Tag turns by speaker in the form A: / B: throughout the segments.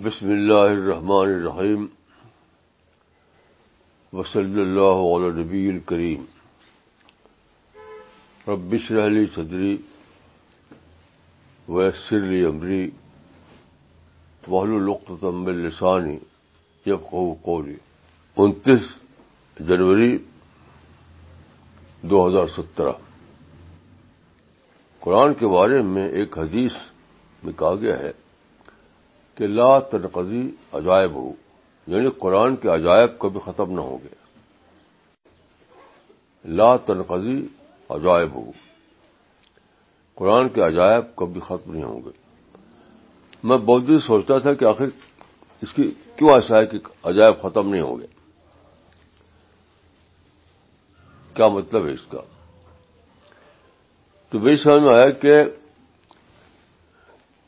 A: بسم اللہ الرحمن الرحیم وصلی اللہ علیہ نبی الکریم ربصر علی صدری امری علی عمری طلقم لسانی انتیس جنوری دو ہزار سترہ قرآن کے بارے میں ایک حدیث میں کہا گیا ہے کہ لا تنقضی عجائب ہو یعنی قرآن کے عجائب کبھی ختم نہ ہو گئے لا تنقضی عجائب ہو قرآن کے عجائب کبھی ختم نہیں ہوں گے میں بہت دیر سوچتا تھا کہ آخر اس کی کیوں آشا ہے کہ عجائب ختم نہیں ہوں گے کیا مطلب ہے اس کا تو میری سمجھ میں آیا کہ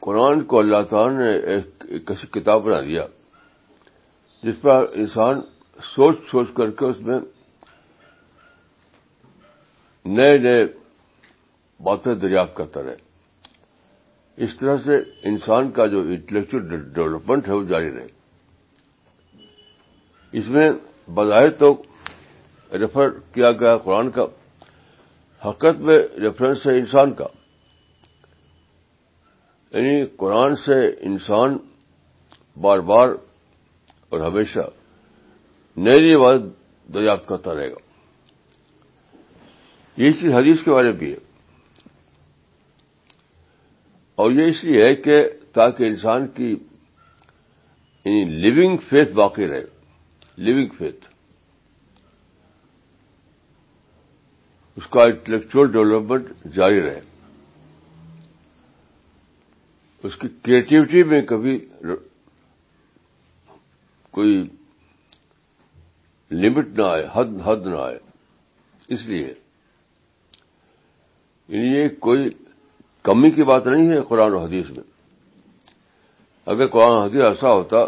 A: قرآن کو اللہ تعالیٰ نے ایک ایسی کتاب بنا دیا جس پر انسان سوچ سوچ کر کے اس میں نئے نئے باتیں دریافت کرتا رہے اس طرح سے انسان کا جو انٹلیکچل ڈیولپمنٹ ہے وہ جاری رہے اس میں بظاہر تو ریفر کیا گیا قرآن کا حقت میں ریفرنس ہے انسان کا یعنی قرآن سے انسان بار بار اور ہمیشہ نئی بات دریافت کرتا رہے گا یہ چیز حدیث کے بارے میں بھی ہے اور یہ اس لیے ہے کہ تاکہ انسان کی لونگ یعنی فیتھ باقی رہے لونگ فیتھ اس کا انٹلیکچوئل ڈیولپمنٹ جاری رہے اس کی کریٹیوٹی میں کبھی کوئی لمٹ نہ آئے حد حد نہ آئے اس لیے یعنی یہ کوئی کمی کی بات نہیں ہے قرآن و حدیث میں اگر قرآن حدیث ایسا ہوتا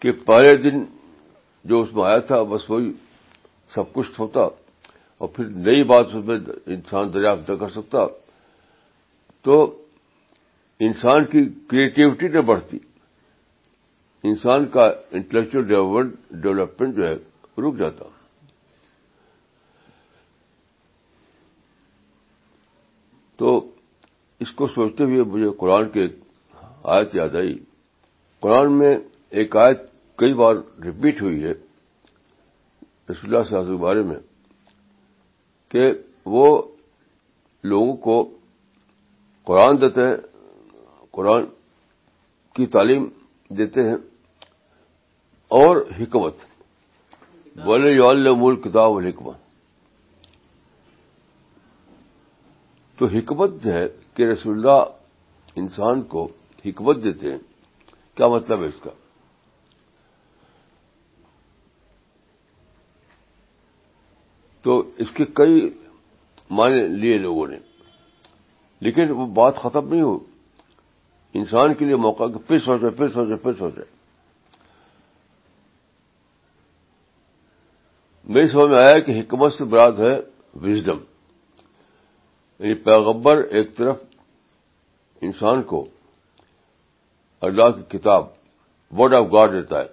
A: کہ پہلے دن جو اس میں آیا تھا بس وہی سب کچھ ہوتا اور پھر نئی بات اس میں انسان دریافت نہ کر سکتا تو انسان کی کریٹیوٹی نہ بڑھتی انسان کا انٹلیکچل ڈیولپمنٹ جو ہے رک جاتا تو اس کو سوچتے ہوئے مجھے قرآن کی ایک آیت یاد آئی قرآن میں ایک آیت کئی بار ریپیٹ ہوئی ہے رسول اللہ صاحب کے بارے میں کہ وہ لوگوں کو قرآن دیتے ہیں قرآن کی تعلیم دیتے ہیں اور حکمت بولے مول کتاب الحکمت تو حکمت جو ہے کہ رسول اللہ انسان کو حکمت دیتے ہیں کیا مطلب ہے اس کا تو اس کے کئی معنی لیے لوگوں نے لیکن وہ بات ختم نہیں ہو انسان کے لیے موقع کہ پھر سوچے پھر سوچے پھر سوچے میری سمجھ میں آیا کہ حکمت سے براد ہے وزڈم یعنی پیغبر ایک طرف انسان کو اللہ کی کتاب ورڈ آف گاڈ دیتا ہے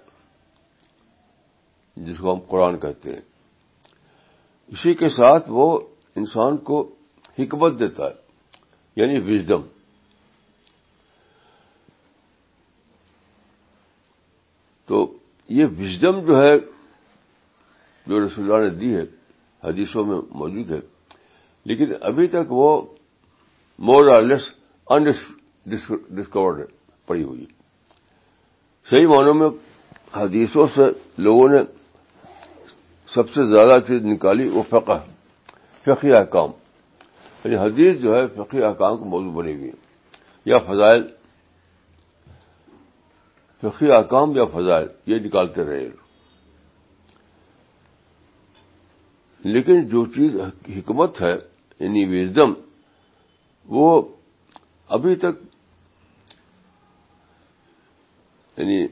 A: جس کو ہم قرآن کہتے ہیں اسی کے ساتھ وہ انسان کو حکمت دیتا ہے یعنی وزڈم تو یہ وزڈم جو ہے جو رسول اللہ نے دی ہے حدیثوں میں موجود ہے لیکن ابھی تک وہ مور آر لیس ان ڈسکورڈ پڑی ہوئی صحیح معنوں میں حدیثوں سے لوگوں نے سب سے زیادہ چیز نکالی وہ فقہ فقی احکام یعنی حدیث جو ہے فقی احکام کو موضوع بنے ہے یا فضائل فقی احکام یا فضائل یہ نکالتے رہے لیکن جو چیز حکمت ہے یعنی وزڈم وہ ابھی تک یعنی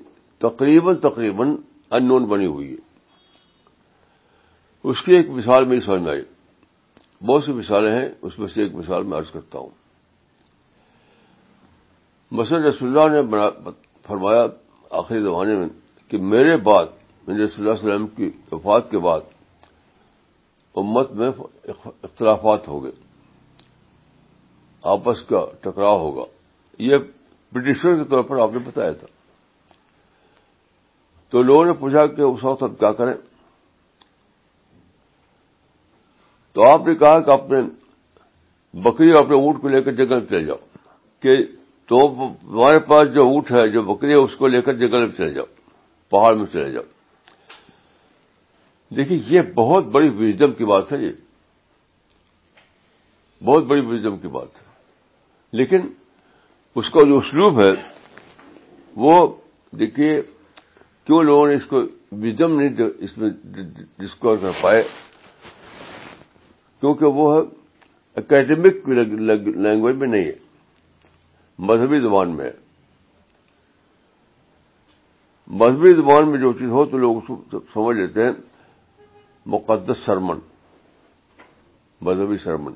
A: تقریباً تقریباً ان نون بنی ہوئی ہے اس کی ایک مثال میری سمجھ میں آئی بہت سی مثالیں ہیں اس میں سے ایک مثال میں عرض کرتا ہوں مسل رسول اللہ نے فرمایا آخری زمانے میں کہ میرے بعد میرے صلی اللہ علیہ وسلم کی وفات کے بعد امت میں اختلافات ہو گئے آپس کا ٹکراؤ ہوگا یہ برٹشر کے طور پر آپ نے بتایا تھا تو لوگوں نے پوچھا کہ اس وقت آپ کیا کریں تو آپ نے کہا کہ اپنے بکری اور اپنے اونٹ کو لے کر جنگل چلے جاؤ کہ تو ہمارے پاس جو اونٹ ہے جو بکری ہے اس کو لے کر جنگل میں چلے جاؤ پہاڑ میں چلے جاؤ دیکھیے یہ بہت بڑی وزڈم کی بات ہے یہ بہت بڑی وزڈم کی بات ہے لیکن اس کا جو اسلوب ہے وہ دیکھیے کیوں لوگوں نے اس کو وزڈم نہیں اس میں ڈسکور کر پائے کیونکہ وہ اکیڈمک لینگویج میں نہیں ہے مذہبی زبان میں مذہبی زبان میں جو چیز ہو تو لوگ سمجھ لیتے ہیں مقدس سرمن مذہبی سرمن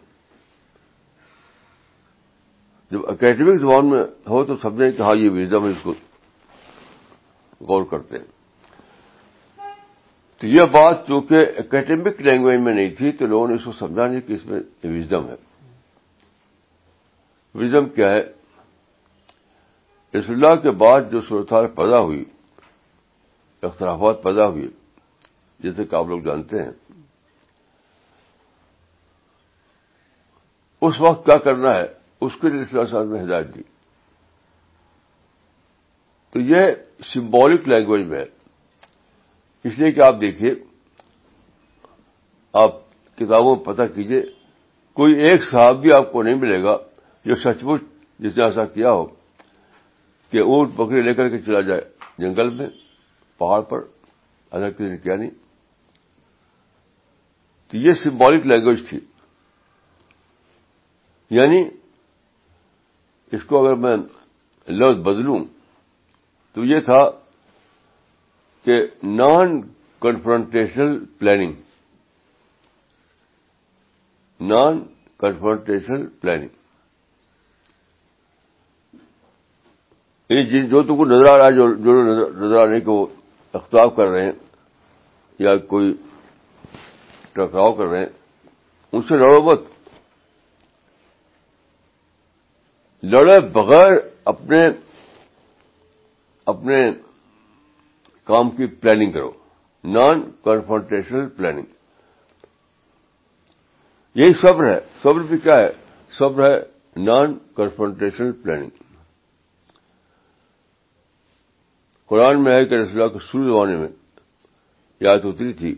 A: جب اکیڈمک زبان میں ہو تو سب نے کہا یہ وزڈم اس کو غور کرتے ہیں تو یہ بات چونکہ اکیڈمک لینگویج میں نہیں تھی تو لوگوں نے اس کو سمجھا نہیں کہ اس میں وزڈم ہے وزڈم کیا ہے رسول اللہ کے بعد جو صورتحال پیدا ہوئی اختلافات پیدا ہوئی جسے کہ آپ لوگ جانتے ہیں اس وقت کیا کرنا ہے اس کے لیے صاحب نے ہدایت دی تو یہ سمبولک لینگویج میں ہے اس لیے کہ آپ دیکھیے آپ کتابوں میں پتہ کیجیے کوئی ایک صاحب بھی آپ کو نہیں ملے گا جو سچ مچ جس نے ایسا کیا ہو کہ اونٹ بکری لے کر کے چلا جائے جنگل میں پہاڑ پر کسی نے کیا نہیں تو یہ سمبولک لینگویج تھی یعنی اس کو اگر میں لفظ بدلوں تو یہ تھا کہ non confrontational planning non confrontational planning جن جو تم کو نظر آ رہا ہے جو جو نظر آنے کو اختلاف کر رہے ہیں یا کوئی ٹکراؤ کر رہے ہیں ان سے لڑو مت لڑے بغیر اپنے اپنے کام کی پلاننگ کرو نان کنفرنٹیشنل پلاننگ یہی صبر ہے صبر بھی کیا ہے صبر ہے نان کنفرنٹیشنل پلاننگ قرآن میں ہے کہ رسول کے شروع زمانے میں یاد ہوتی تھی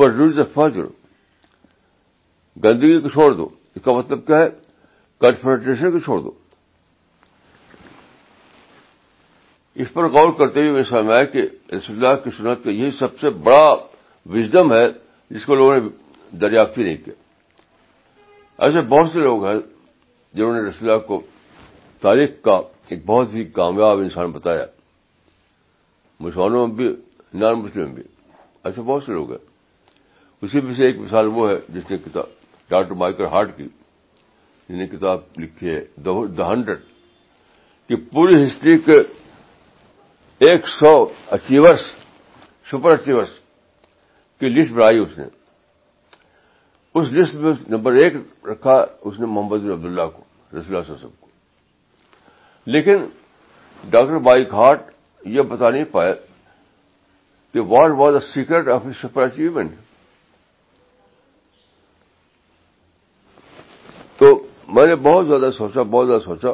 A: ورفاظ گندگی کو چھوڑ دو اس کا مطلب کیا ہے کنفرنٹریشن کو چھوڑ دو اس پر غور کرتے ہوئے میں سمجھ ہے آیا کہ رسول اللہ کی سنت کا یہی سب سے بڑا وزڈم ہے جس کو لوگوں نے دریافت نہیں کیا ایسے بہت سے لوگ ہیں جنہوں نے رسول اللہ کو تاریخ کا ایک بہت ہی کامیاب انسان بتایا مسلمانوں میں بھی نان مسلم بھی ایسے بہت سے لوگ ہیں اسی میں سے ایک مثال وہ ہے جس نے کتاب ڈاکٹر بائکر ہارٹ کی نے کتاب لکھی ہے دا ہنڈریڈ کہ پوری ہسٹری کے ایک سو اچیورس سپر اچیورس کی لسٹ بنائی اس نے اس لسٹ میں نمبر ایک رکھا اس نے محمد عبداللہ کو رسول اللہ صاسب کو لیکن ڈاکٹر بائک ہارٹ یہ بتا نہیں پائے کہ what was a secret of super achievement تو میں نے بہت زیادہ سوچا بہت زیادہ سوچا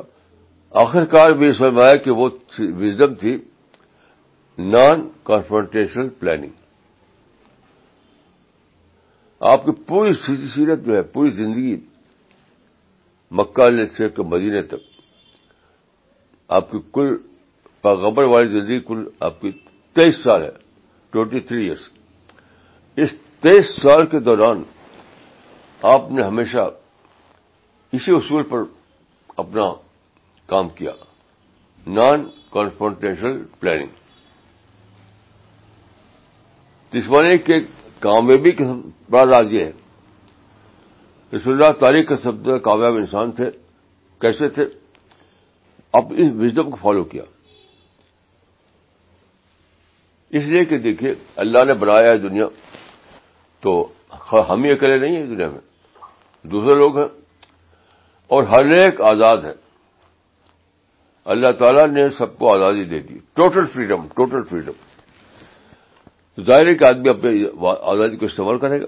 A: آخرکار بھی سمجھ میں آیا کہ وہ وزڈم تھی نان کانفرنٹیشنل پلاننگ آپ کی پوری سیدھی سیرت جو ہے پوری زندگی مکہ لے سے مدینے تک آپ کی کل پیغمبر والی زندگی کل آپ کی تیئیس سال ہے ٹوینٹی تھری ایئرس اس تیئیس سال کے دوران آپ نے ہمیشہ اسی اصول پر اپنا کام کیا نان کانفرنٹیشنل پلاننگ جسمانی کے کامیابی کے بڑا راز یہ ہے رسول اللہ تاریخ کا سب کامیاب انسان تھے کیسے تھے اب اس وزڈم کو فالو کیا اس لیے کہ دیکھیے اللہ نے بنایا ہے دنیا تو ہم ہی اکیلے نہیں ہیں دنیا میں دوسرے لوگ ہیں اور ہر ایک آزاد ہے اللہ تعالیٰ نے سب کو آزادی دے دی ٹوٹل فریڈم ٹوٹل فریڈم ظاہر ہے کہ آدمی اپنی آزادی کو استعمال کرے گا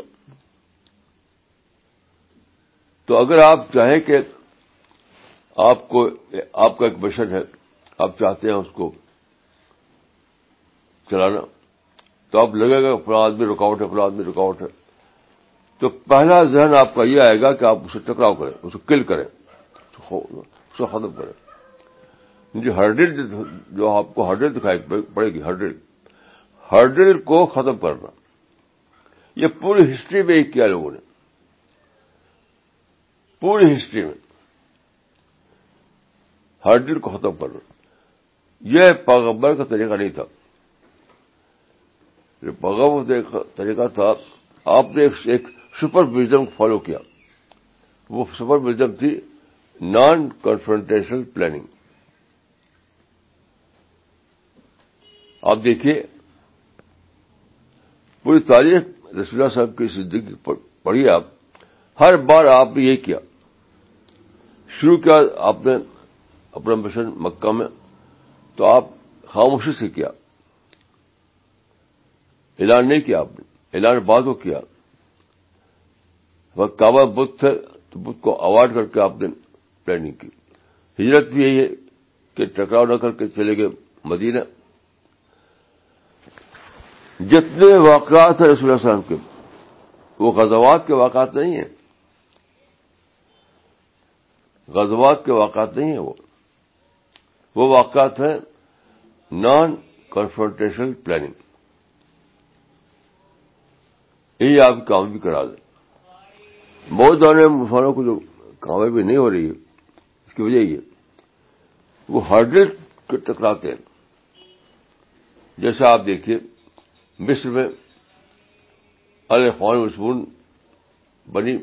A: تو اگر آپ چاہیں کہ آپ کو آپ کا ایک مشن ہے آپ چاہتے ہیں اس کو چلانا تو آپ لگے گا اپنا آدمی رکاوٹ ہے اپنا آدمی رکاوٹ ہے تو پہلا ذہن آپ کا یہ آئے گا کہ آپ اسے ٹکراؤ کریں اسے کل کریں اسے ختم کریں ہرڈل جو آپ کو ہرڈل دکھائی پڑے گی ہرڈل ہرڈل کو ختم کرنا یہ پوری ہسٹری میں ہی کیا لوگوں نے پوری ہسٹری میں ہرڈل کو ختم کرنا یہ پاگمبر کا طریقہ نہیں تھا طریقہ تھا آپ نے ایک سپر میزم فالو کیا وہ سپر میوزم تھی نان کنفرنٹیشن پلاننگ آپ دیکھیے پوری تاریخ صاحب کی زندگی پڑھی پڑھیے آپ ہر بار آپ نے یہ کیا شروع کیا آپ نے اپنا مشن مکہ میں تو آپ خاموشی سے کیا اعلان نہیں کیا آپ نے اعلان بعد کو کیا وقت کعبہ بت تھے تو بت کو اوارڈ کر کے آپ نے پلاننگ کی ہجرت بھی یہی ہے کہ ٹکراؤ نہ کر کے چلے گئے مدینہ جتنے واقعات ہیں اس وسلم کے وہ غزوات کے واقعات نہیں ہیں غزوات کے واقعات نہیں ہیں وہ وہ واقعات ہیں نان کنفرنٹیشن پلاننگ یہی آپ کام بھی کرا دیں بہت سارے مسلمانوں کو جو کامیابی نہیں ہو رہی ہے اس کی وجہ یہ وہ ہرڈل ٹکراتے ہیں جیسا آپ دیکھیے مصر میں الفان مسمون بنی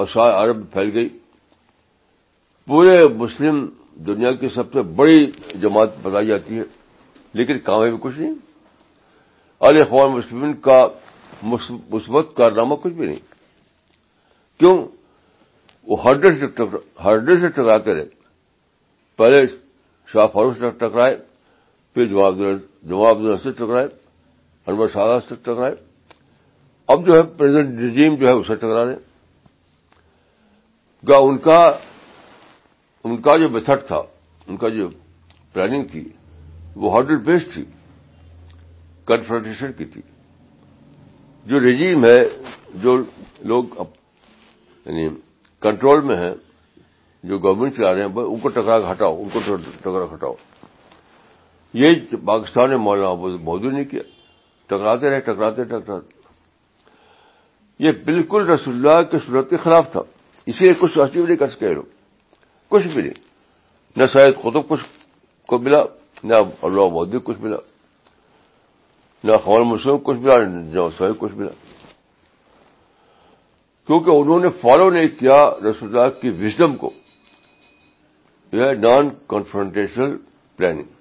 A: اور شاہ عرب پھیل گئی پورے مسلم دنیا کی سب سے بڑی جماعت بتائی جاتی ہے لیکن کامیابی کچھ نہیں الفان مسلم کا مثبت کارنامہ کچھ بھی نہیں کیوں وہ ہرڈر سے ہرڈر سے ٹکراتے رہے پہلے شاہ فاروق سے ٹکرائے پھر جواب سے ٹکرائے انور شاہ سے ٹکرائے اب جو ہے پریزنٹ نظیم جو ہے اسے ٹکرا ان ان کا کا جو میتھڈ تھا ان کا جو پلاننگ تھی وہ ہارڈ بیسڈ تھی کنفرنٹیشن کی تھی جو رجیم ہے جو لوگ اب یعنی کنٹرول میں ہیں جو گورنمنٹ چلا رہے ہیں ان کو ٹکرا ہٹاؤ ان کو ٹکرا ہٹاؤ یہ پاکستان نے مولانا مودی نے کیا ٹکراتے رہے ٹکراتے ٹکراتے یہ بالکل رسول اللہ کی صورت کے خلاف تھا اسی لیے کچھ نہیں کر سکے لوگ کچھ بھی نہیں نہ شاید خطب کچھ کو ملا نہ اللہ مودی کچھ ملا نہ خبر مسلم کچھ ملا نہ کچھ ملا کیونکہ انہوں نے فالو نہیں کیا رسول اللہ کی وزڈم کو یہ ہے نان کنفرنٹیشنل پلاننگ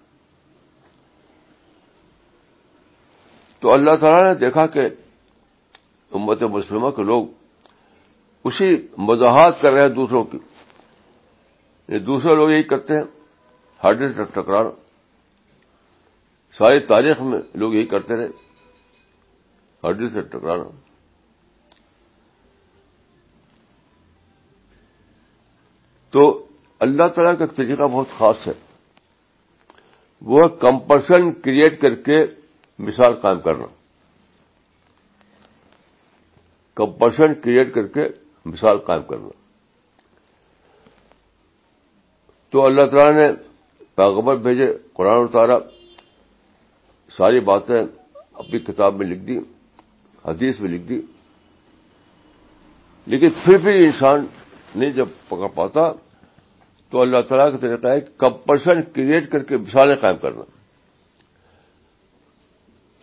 A: تو اللہ تعالیٰ نے دیکھا کہ امت مسلمہ کے لوگ اسی مزاحت کر رہے ہیں دوسروں کی دوسرے لوگ یہی کرتے ہیں ہارڈ ٹکرار ساری تاریخ میں لوگ یہی کرتے رہے ہڈی سے ٹکرانا تو اللہ تعالیٰ کا طریقہ بہت خاص ہے وہ کمپلشن کریٹ کر کے مثال قائم کرنا کمپلشن کریٹ کر کے مثال قائم کرنا تو اللہ تعالیٰ نے پیغبر بھیجے قرآن اتارا ساری باتیں اپنی کتاب میں لکھ دی حدیث میں لکھ دی لیکن پھر بھی انسان نے جب پکڑ پاتا تو اللہ تعالیٰ کا طریقہ ہے کمپلشن کریٹ کر کے مثالیں قائم کرنا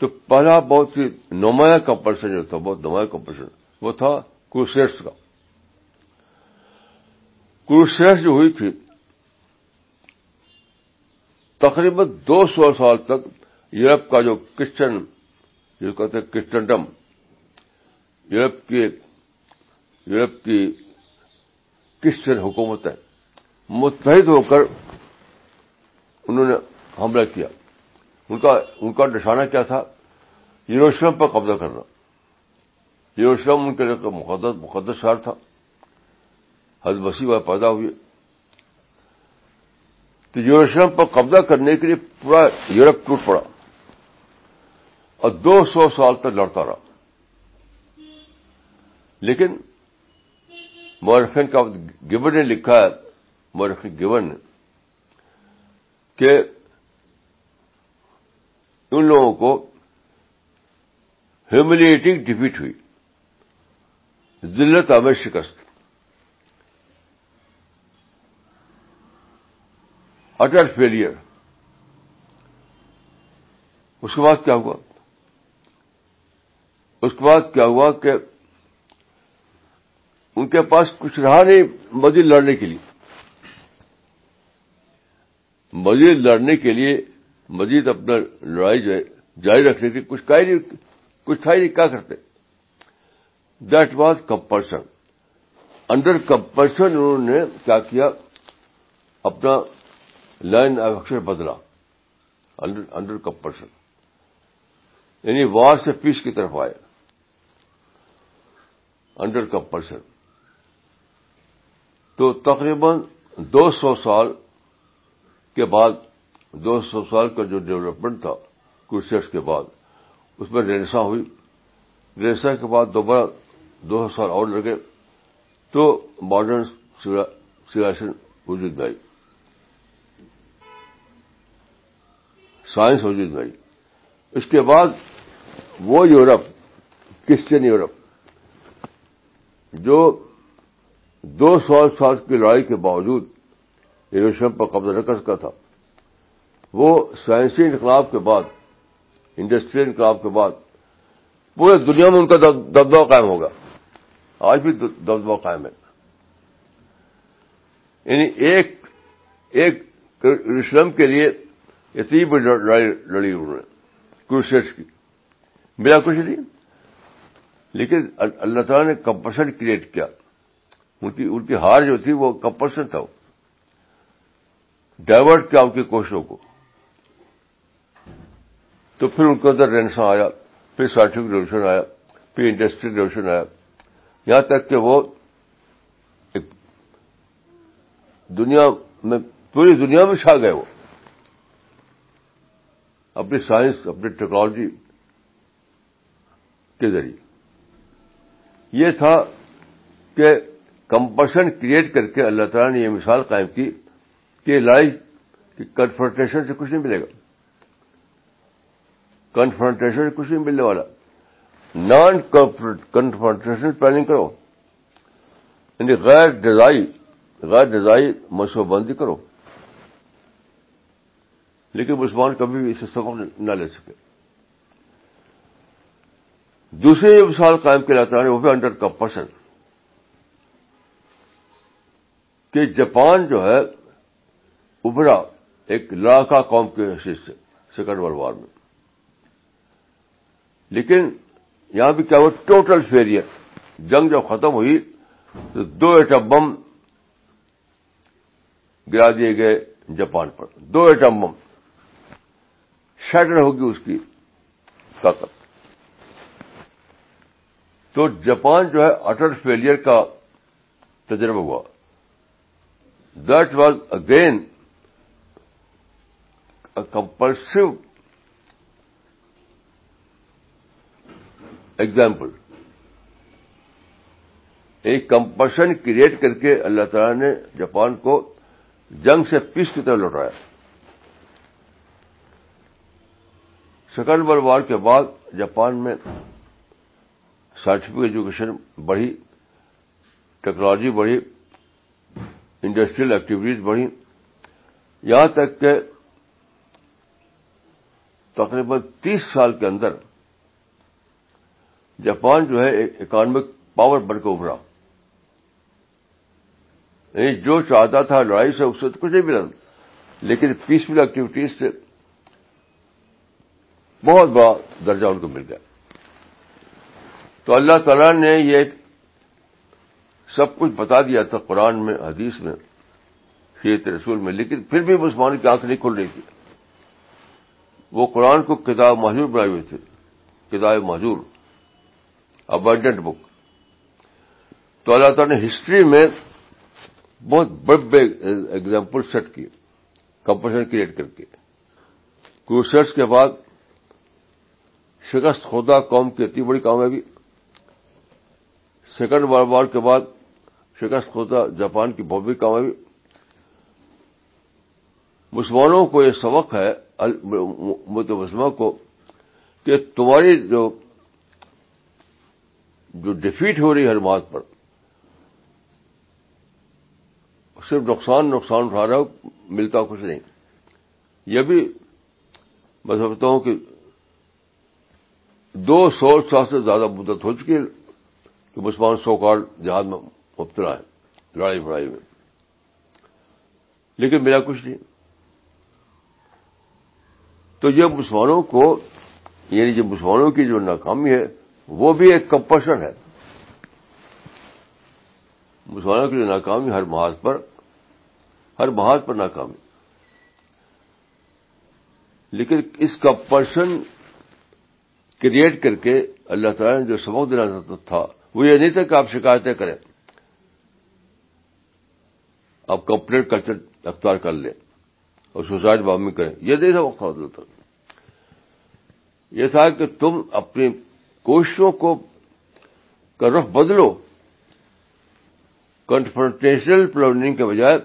A: تو پہلا بہت ہی نمایاں کمپلشن جو تھا بہت نمایاں کمپلشن وہ تھا کروسیٹس کا کروسیٹس جو ہوئی تھی تقریباً دو سو سال تک یورپ کا جو کرسچن جو کہتے ہیں کرسچنڈم یورپ کی یورپ کی کرسچن حکومت ہے متحد ہو کر انہوں نے حملہ کیا ان کا ان کا نشانہ کیا تھا یوروشلم پر قبضہ کرنا یوروشلم ان کے لیے مقدس مقدس شہر تھا حد بسی و پیدا ہوئے تو یوروشلم پر قبضہ کرنے کے لیے پورا یورپ ٹوٹ پڑا اور دو سو سال تک لڑتا رہا لیکن مورخین کا گیون نے لکھا ہے گیون نے کہ ان لوگوں کو ہیوملیٹنگ ڈیفیٹ ہوئی ذلت آبر شکست اٹل فیلئر اس کے بعد کیا ہوا اس کے بعد کیا ہوا کہ ان کے پاس کچھ رہا نہیں مزید لڑنے کے لیے مزید لڑنے کے لیے مزید اپنا لڑائی جاری رکھنے کے کچھ نہیں کچھ تھا ہی نہیں کیا کرتے that was compulsion under compulsion انہوں نے کیا کیا اپنا لائن آف ایکشن بدلا انڈر کمپلشن یعنی وار سے پیس کی طرف آئے انڈر کمپلشن تو تقریباً دو سو سال کے بعد دو سو سال کا جو ڈیولپمنٹ تھا کسی کے بعد اس میں رینسا ہوئی رینسا کے بعد دوبارہ دو سو سال اور لگے تو ماڈرن مارڈن وجود میں آئی سائنس وجود میں آئی اس کے بعد وہ یورپ کرسچن یورپ جو دو سو سال کی لڑائی کے باوجود ایروشم پر قبضہ نہ کر سکا تھا وہ سائنسی انقلاب کے بعد انڈسٹریل انقلاب کے بعد پورے دنیا میں ان کا دبدبہ قائم ہوگا آج بھی دبدبہ قائم ہے یعنی ایک ایک ایروشلم کے لیے اتنی بڑی لڑائی لڑی انہوں نے کروشیٹ کی میرا کچھ نہیں لیکن اللہ تعالیٰ نے کمپلشن کریٹ کیا ان کی ان کی ہار جو تھی وہ کمپلشن تھا ڈائیورٹ کیا ان کی کوششوں کو تو پھر ان کے اندر رینسا آیا پھر سائنٹیفک ریولیوشن آیا پھر انڈسٹریل ریولیوشن آیا یہاں تک کہ وہ دنیا میں پوری دنیا میں چھا گئے وہ اپنی سائنس اپنی ٹیکنالوجی کے ذریعے یہ تھا کہ کمپشن کریٹ کر کے اللہ تعالیٰ نے یہ مثال قائم کی کہ لڑائی کنفرنٹیشن سے کچھ نہیں ملے گا کنفرنٹیشن سے کچھ نہیں ملنے والا نان کنفرنٹیشن پلاننگ کرو یعنی غیر ڈزائی غیر ڈزائی بندی کرو لیکن مسلمان کبھی بھی اس سے سبق نہ لے سکے دوسری مثال قائم کیا جاتا ہے وہ بھی انڈر کمپرشن کہ جاپان جو ہے ابھرا ایک لاکھا قوم کے حصے سے سیکنڈ ورلڈ وار میں لیکن یہاں بھی کیا ہوا ٹوٹل فیریئر جنگ جب ختم ہوئی تو دو ایٹم بم گرا دیے گئے جاپان پر دو ایٹم بم شٹر ہوگی اس کی طاقت تو جاپان جو ہے اٹل فیلئر کا تجربہ ہوا that was again compulsive example ایک کمپلشن کریٹ کر کے اللہ تعالی نے جاپان کو جنگ سے پیس کی طرف لوٹایا سیکنڈ ورلڈ وار کے بعد جاپان میں سائنٹفک ایجوکیشن بڑھی ٹیکنالوجی بڑھی انڈسٹریل ایکٹیویٹیز بڑھی یہاں تک کہ تقریباً تیس سال کے اندر جاپان جو ہے اکانومک پاور بن کے ابھرا یعنی جو چاہتا تھا لڑائی سے اس سے تو کچھ نہیں ملا لیکن پیسفل ایکٹیویٹیز سے بہت بڑا درجہ ان کو مل گیا تو اللہ تعالیٰ نے یہ سب کچھ بتا دیا تھا قرآن میں حدیث میں شیت رسول میں لیکن پھر بھی مسلمان کی آنکھ نہیں کھل رہی تھی وہ قرآن کو کتاب معذور بنائے ہوئے تھے کتاب معذور ابائڈنٹ بک تو اللہ تعالیٰ نے ہسٹری میں بہت بڑے بڑے ایگزامپل سیٹ کیے کمپلشن کریٹ کر کے کروسرس کے بعد شکست خدا قوم کی اتنی بڑی کامیابی سیکنڈ ورلڈ وار کے بعد شکست ہوتا جاپان کی بہت بھی کامیابی مسلمانوں کو یہ سبق ہے متمسمہ کو کہ تمہاری جو جو ڈیفیٹ ہو رہی ہر بات پر صرف نقصان نقصان اٹھا رہا ملتا کچھ نہیں یہ بھی میں سمجھتا ہوں کہ دو سو سال سے زیادہ مدت ہو چکی ہے کہ مسلمان سو کال جہاد میں مبتلا ہے لڑائی بڑائی میں لیکن میرا کچھ نہیں تو یہ مسلمانوں کو یعنی جو مسلمانوں کی جو ناکامی ہے وہ بھی ایک کمپرسن ہے مسلمانوں کی جو ناکامی ہر محاذ پر ہر محاذ پر ناکامی لیکن اس کمپرشن کریٹ کر کے اللہ تعالیٰ نے جو سبق دینا تھا وہ یہ نہیں تھا کہ آپ شکایتیں کریں آپ کمپلیٹ کلچر اختیار کر لیں اور سوسائڈ باب کریں یہ نہیں تھا وقت تھا یہ تھا کہ تم اپنی کوششوں کو کا رخ بدلو کنفرنٹیشنل پلاننگ کے بجائے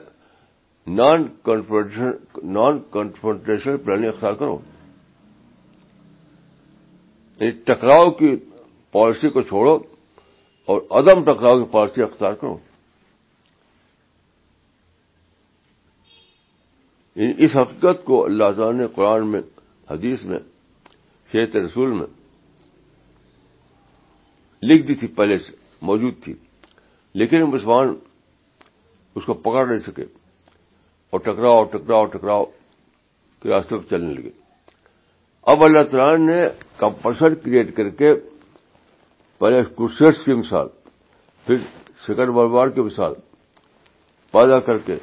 A: نان کنفرنٹیشنل پلاننگ اختیار کرو یعنی ٹکراؤ کی پالیسی کو چھوڑو اور عدم ٹکراؤ کی پارٹی اختیار کرو یعنی اس حقیقت کو اللہ تعالیٰ نے قرآن میں حدیث میں شیت رسول میں لکھ دی تھی پہلے سے موجود تھی لیکن مسلمان اس کو پکڑ نہیں سکے اور ٹکراؤ ٹکراؤ ٹکراؤ کے راستے پر چلنے لگے اب اللہ تعالیٰ نے کمپلسر کریٹ کر کے پہلے کرسیٹس کی مثال پھر شکر وار کی مثال پیدا کر کے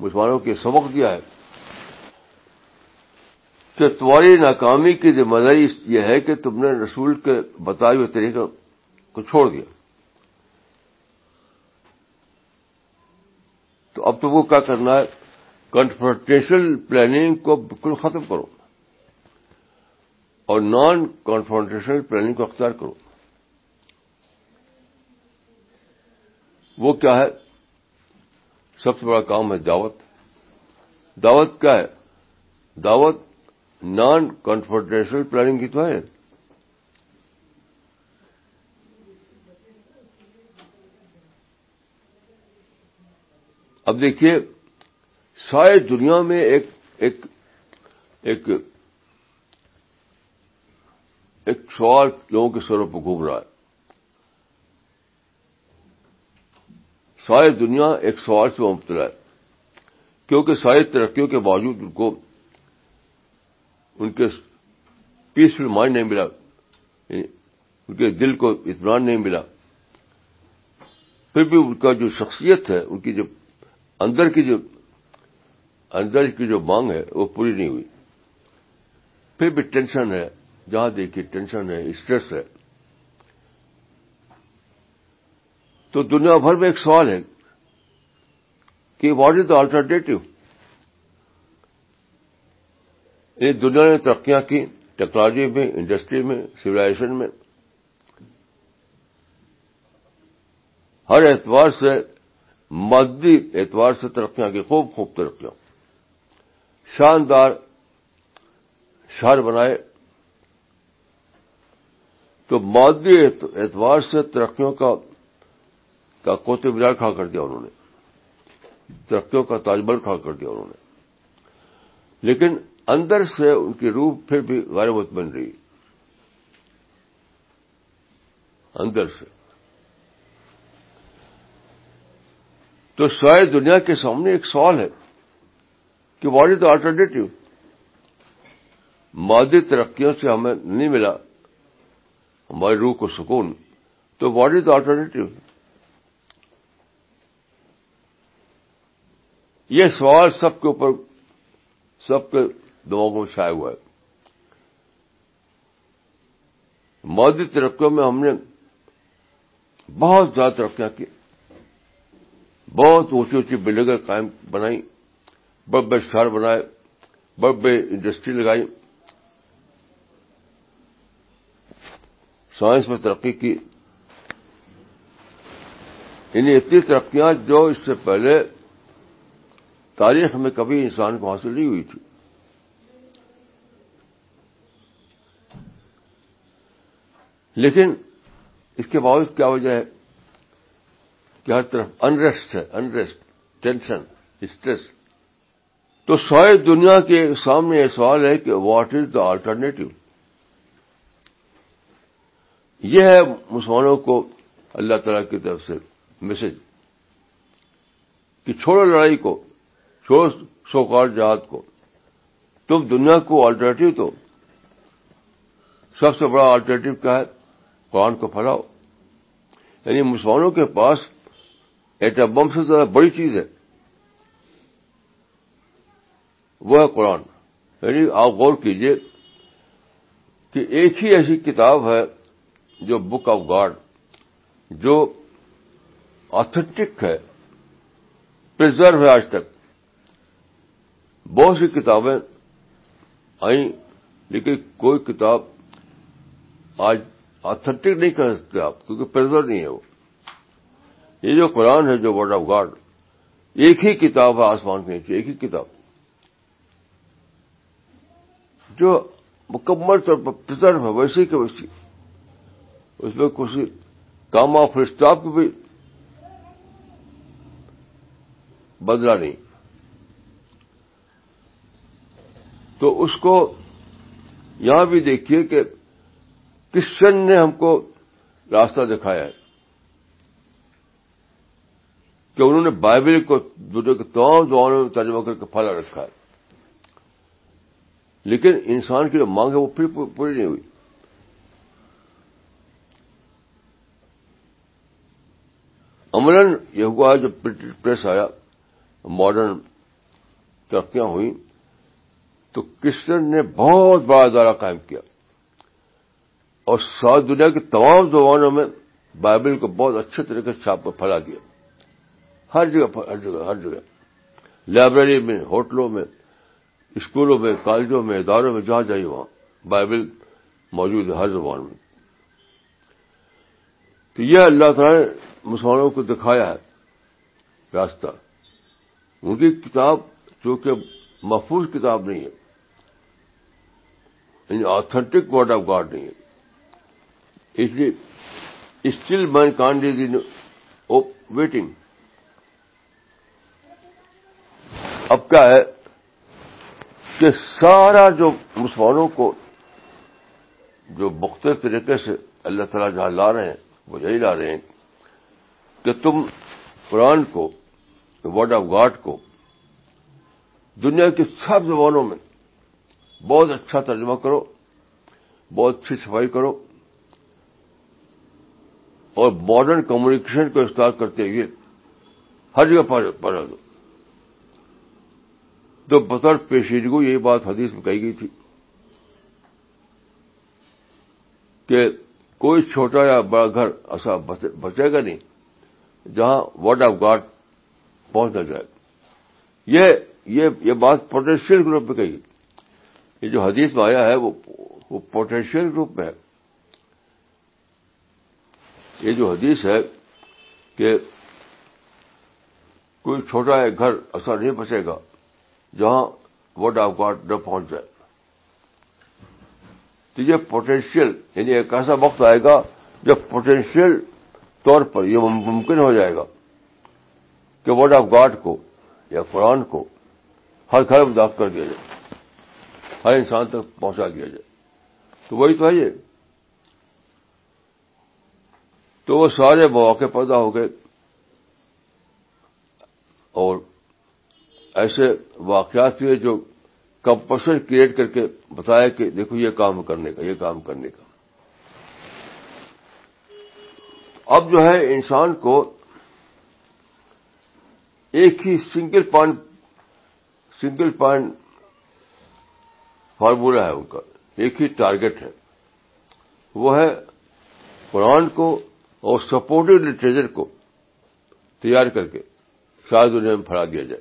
A: مسلمانوں کے سبق دیا ہے کہ تمہاری ناکامی کی ذمہ داری یہ ہے کہ تم نے رسول کے بتائے ہوئے طریقے کو چھوڑ دیا تو اب تم کو کیا کرنا ہے کنفرنٹیشن پلاننگ کو بالکل ختم کرو اور نان کانفرنٹیشنل پلاننگ کو اختیار کرو وہ کیا ہے سب سے بڑا کام ہے دعوت دعوت کیا ہے دعوت نان کنفرٹیشنل پلاننگ کی تو ہے اب دیکھیے سارے دنیا میں ایک ایک سوال لوگوں کے سوروں پر گھوم رہا ہے ساری دنیا ایک سوال سے مبتلا ہے کیونکہ ساری ترقیوں کے باوجود ان کو ان کے پیسفل مائنڈ نہیں ملا یعنی ان کے دل کو اطمینان نہیں ملا پھر بھی ان کا جو شخصیت ہے ان کی جو اندر کی جو اندر کی جو مانگ ہے وہ پوری نہیں ہوئی پھر بھی ٹینشن ہے جہاں دیکھیے ٹینشن ہے اسٹریس ہے تو دنیا بھر میں ایک سوال ہے کہ واٹ از دا آلٹرنیٹو دنیا نے ترقیاں کی ٹیکنالوجی میں انڈسٹری میں سولاشن میں ہر اعتبار سے مادی اعتبار سے ترقیاں کی خوب خوب ترقیاں شاندار شہر بنائے تو مادی اعتبار سے ترقیوں کا کوتے بزار کھا کر دیا انہوں نے ترقیوں کا تاج محل کھا کر دیا انہوں نے لیکن اندر سے ان کی روح پھر بھی غیر مطمئن بن رہی اندر سے تو سارے دنیا کے سامنے ایک سوال ہے کہ واٹ از دا آلٹرنیٹو مادی ترقیوں سے ہمیں نہیں ملا ہماری روح کو سکون تو واٹ از دا آلٹرنیٹو یہ سوال سب کے اوپر سب کے دماغوں میں چھایا ہوا ہے مودی ترقیوں میں ہم نے بہت زیادہ ترقیاں کی بہت اونچی اونچی بلڈنگیں قائم بنائی بڑے بڑے شہر بنائے بڑے بڑے انڈسٹری لگائی سائنس میں ترقی کی انہیں اتنی ترقیاں جو اس سے پہلے تاریخ میں کبھی انسان کو حاصل نہیں ہوئی تھی لیکن اس کے باوجود کیا وجہ ہے کہ ہر طرف انریسٹ ہے انریسٹ ٹینشن اسٹریس تو ساری دنیا کے سامنے یہ سوال ہے کہ واٹ از دا آلٹرنیٹو یہ ہے مسلمانوں کو اللہ تعالی کی طرف سے میسج کہ چھوڑو لڑائی کو چھوڑ سوکار جہاد کو تم دنیا کو آلٹرنیٹو تو سب سے بڑا آلٹرنیٹو کیا ہے قرآن کو پھیلاؤ یعنی مسلمانوں کے پاس ایٹم بم سے زیادہ بڑی چیز ہے وہ ہے قرآن یعنی آپ غور کیجئے کہ ایک ہی ایسی کتاب ہے جو بک آف گاڈ جو آتھینٹک ہے پرزرو ہے آج تک بہت سی کتابیں آئیں لیکن کوئی کتاب آج آتھینٹک نہیں کہہ سکتے آپ کیونکہ پریزر نہیں ہے وہ یہ جو قرآن ہے جو ورڈ آف گاڈ ایک ہی کتاب ہے آسمان کے نیچے ایک ہی کتاب جو مکمل طور پر پرزرو ہے ویسے کہ ویسی اس میں کسی کام آف اسٹاف بھی بدلا نہیں تو اس کو یہاں بھی دیکھیے کہ کرسچن نے ہم کو راستہ دکھایا ہے کہ انہوں نے بائبل کو دنیا کے تمام زبانوں میں ترجمہ کر کے پھیلا رکھا ہے لیکن انسان کی جو مانگ ہے وہ پھر پوری نہیں ہوئی عملاً یہ ہوا جو پرنٹ پریس آیا ماڈرن ترقیاں ہوئیں تو کرشن نے بہت بڑا ادارہ قائم کیا اور ساتھ دنیا کی تمام زبانوں میں بائبل کو بہت اچھے طریقے سے چھاپ پھیلا دیا ہر جگہ ہر جگہ ہر جگہ لائبریری میں ہوٹلوں میں اسکولوں میں کالجوں میں اداروں میں جہاں جائیے وہاں بائبل موجود ہے ہر زبان میں تو یہ اللہ تعالیٰ نے مسلمانوں کو دکھایا ہے راستہ ان کی کتاب چونکہ محفوظ کتاب نہیں ہے یعنی آتھینٹک ورڈ آف گاڈ نہیں ہے اس لیے still Kand is in waiting اب کیا ہے کہ سارا جو مسلمانوں کو جو مختلف طریقے سے اللہ تعالیٰ جہاں لا رہے ہیں وہ یہی لا رہے ہیں کہ تم قرآن کو ورڈ آف گاڈ کو دنیا کی سب زبانوں میں بہت اچھا ترجمہ کرو بہت اچھی صفائی کرو اور ماڈرن کمیونیکیشن کو استعمال کرتے ہوئے ہر جگہ پڑھا دو تو بطور پیشیدگو یہی بات حدیث میں کہی گئی تھی کہ کوئی چھوٹا یا بڑا گھر ایسا بچے گا نہیں جہاں وارڈ آف گارڈ نہ جائے یہ یہ, یہ بات پروٹیشن گروپ میں کہی گئی یہ جو حدیث میں آیا ہے وہ وہ پوٹینشیل روپ میں ہے یہ جو حدیث ہے کہ کوئی چھوٹا ایک گھر اثر نہیں بچے گا جہاں وڈ آف گاڈ نہ پہنچ جائے تو یہ پوٹینشیل یعنی ایک ایسا وقت آئے گا جب پوٹینشیل طور پر یہ ممکن ہو جائے گا کہ وڈ آف گاڈ کو یا قرآن کو ہر گھر میں داخل کر دیا جائے ہر انسان تک پہنچا دیا جائے تو وہی تو ہے یہ تو وہ سارے مواقع پیدا ہو گئے اور ایسے واقعات جو کمپلشن کریٹ کر کے بتایا کہ دیکھو یہ کام کرنے کا یہ کام کرنے کا اب جو ہے انسان کو ایک ہی single point single point formula ہے ان کا ایک ہی ٹارگیٹ ہے وہ ہے قرآن کو اور سپورٹڈ لٹریچر کو تیار کر کے شاید دنیا میں پھڑا دیا جائے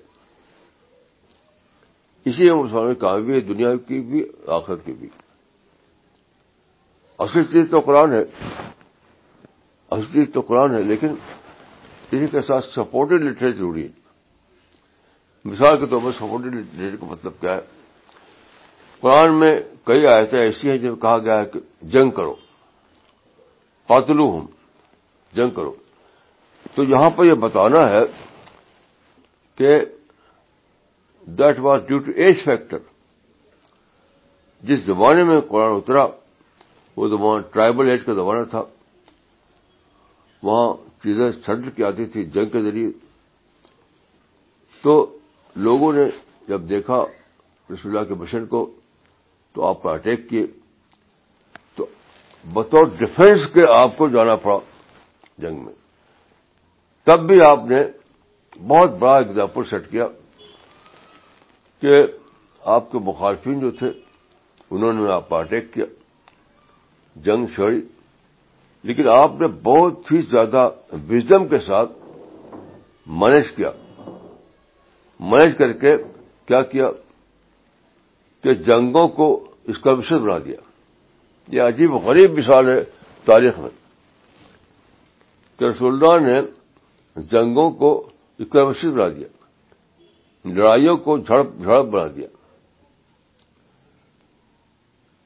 A: اسی لیے ان سامنے کامیابی ہے دنیا کی بھی آخرت کی بھی اصل چیز تو قرآن ہے اصل چیز تو قرآن ہے لیکن اسی کے ساتھ سپورٹڈ لٹریچر ضروری ہے مثال کے طور پر سپورٹڈ لٹریچر کا مطلب کیا ہے قرآن میں کئی آیتیں ایسی ہیں جب کہا گیا ہے کہ جنگ کرو پاتلو ہوں جنگ کرو تو یہاں پر یہ بتانا ہے کہ that was due to age factor جس زمانے میں قرآن اترا وہ زمانہ ٹرائبل ایج کا زمانہ تھا وہاں چیزیں چنٹ کی آتی تھی جنگ کے ذریعے تو لوگوں نے جب دیکھا رسول اللہ کے مشن کو تو آپ اٹیک کیے تو بطور ڈیفینس کے آپ کو جانا پڑا جنگ میں تب بھی آپ نے بہت بڑا ایگزامپل سیٹ کیا کہ آپ کے مخالفین جو تھے انہوں نے آپ کو اٹیک کیا جنگ چھوڑی لیکن آپ نے بہت ہی زیادہ وزم کے ساتھ مینج کیا مینج کر کے کیا کیا کہ جنگوں کو اسکوش بنا دیا یہ عجیب غریب مثال ہے تاریخ میں کہ رسول اللہ نے جنگوں کو اسکواش بنا دیا لڑائیوں کو جھڑپ جھڑپ بنا دیا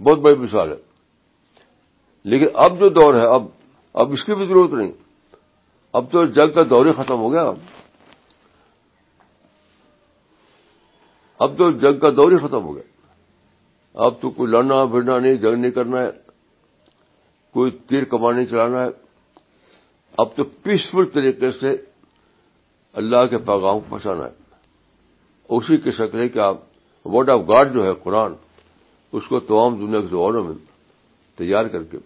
A: بہت بڑی مثال ہے لیکن اب جو دور ہے اب اب اس کی بھی ضرورت نہیں اب تو جنگ کا دور ہی ختم ہو گیا اب اب تو جنگ کا دور ہی ختم ہو گیا اب تو کوئی لڑنا بھیڑنا نہیں جنگ نہیں کرنا ہے کوئی تیر کمانے چلانا ہے اب تو پیسفل طریقے سے اللہ کے پیغام پہنچانا ہے اسی کے شکل ہے کہ آپ ورڈ آف گاڈ جو ہے قرآن اس کو تمام دنیا کے زبانوں میں تیار کر کے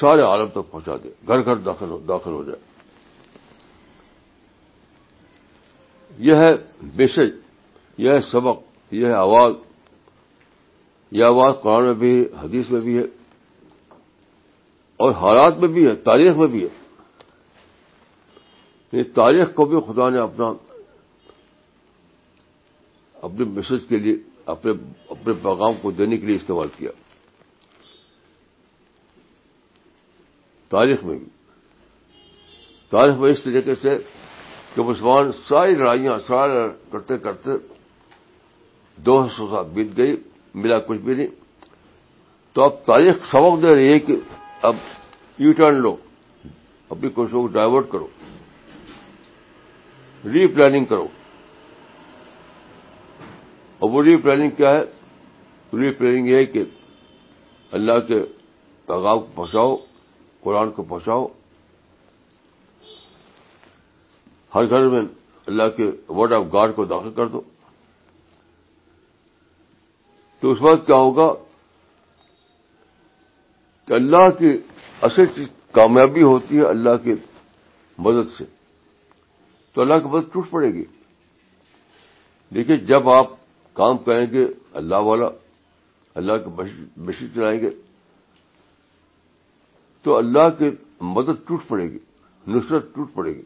A: سارے عالم تک پہنچا دے گھر گھر داخل ہو داخل ہو جائے یہ ہے میسج یہ ہے سبق یہ ہے آواز یہ آواز قرآن میں بھی ہے حدیث میں بھی ہے اور حالات میں بھی ہے تاریخ میں بھی ہے تاریخ کو بھی خدا نے اپنا اپنے میسج کے لیے اپنے اپنے پیغام کو دینے کے لیے استعمال کیا تاریخ میں بھی تاریخ میں اس طریقے سے کہ مسلمان ساری لڑائیاں سارے کرتے کرتے دو سو سال بیت گئی ملا کچھ بھی نہیں تو اب تاریخ سبق دے رہی ہے کہ اب یو ٹرن لو اپنی کوششوں کو ڈائیورٹ کرو ری پلاننگ کرو اور وہ ری پلاننگ کیا ہے ری پلاننگ یہ ہے کہ اللہ کے پیغام کو پہنچاؤ قرآن کو پہنچاؤ ہر گھر میں اللہ کے ورڈ آف گاڈ کو داخل کر دو تو اس وقت کیا ہوگا کہ اللہ کی اصل چیز کامیابی ہوتی ہے اللہ کی مدد سے تو اللہ کی مدد ٹوٹ پڑے گی دیکھیے جب آپ کام کریں گے اللہ والا اللہ کے مشین چلائیں گے تو اللہ کی مدد ٹوٹ پڑے گی نصرت ٹوٹ پڑے گی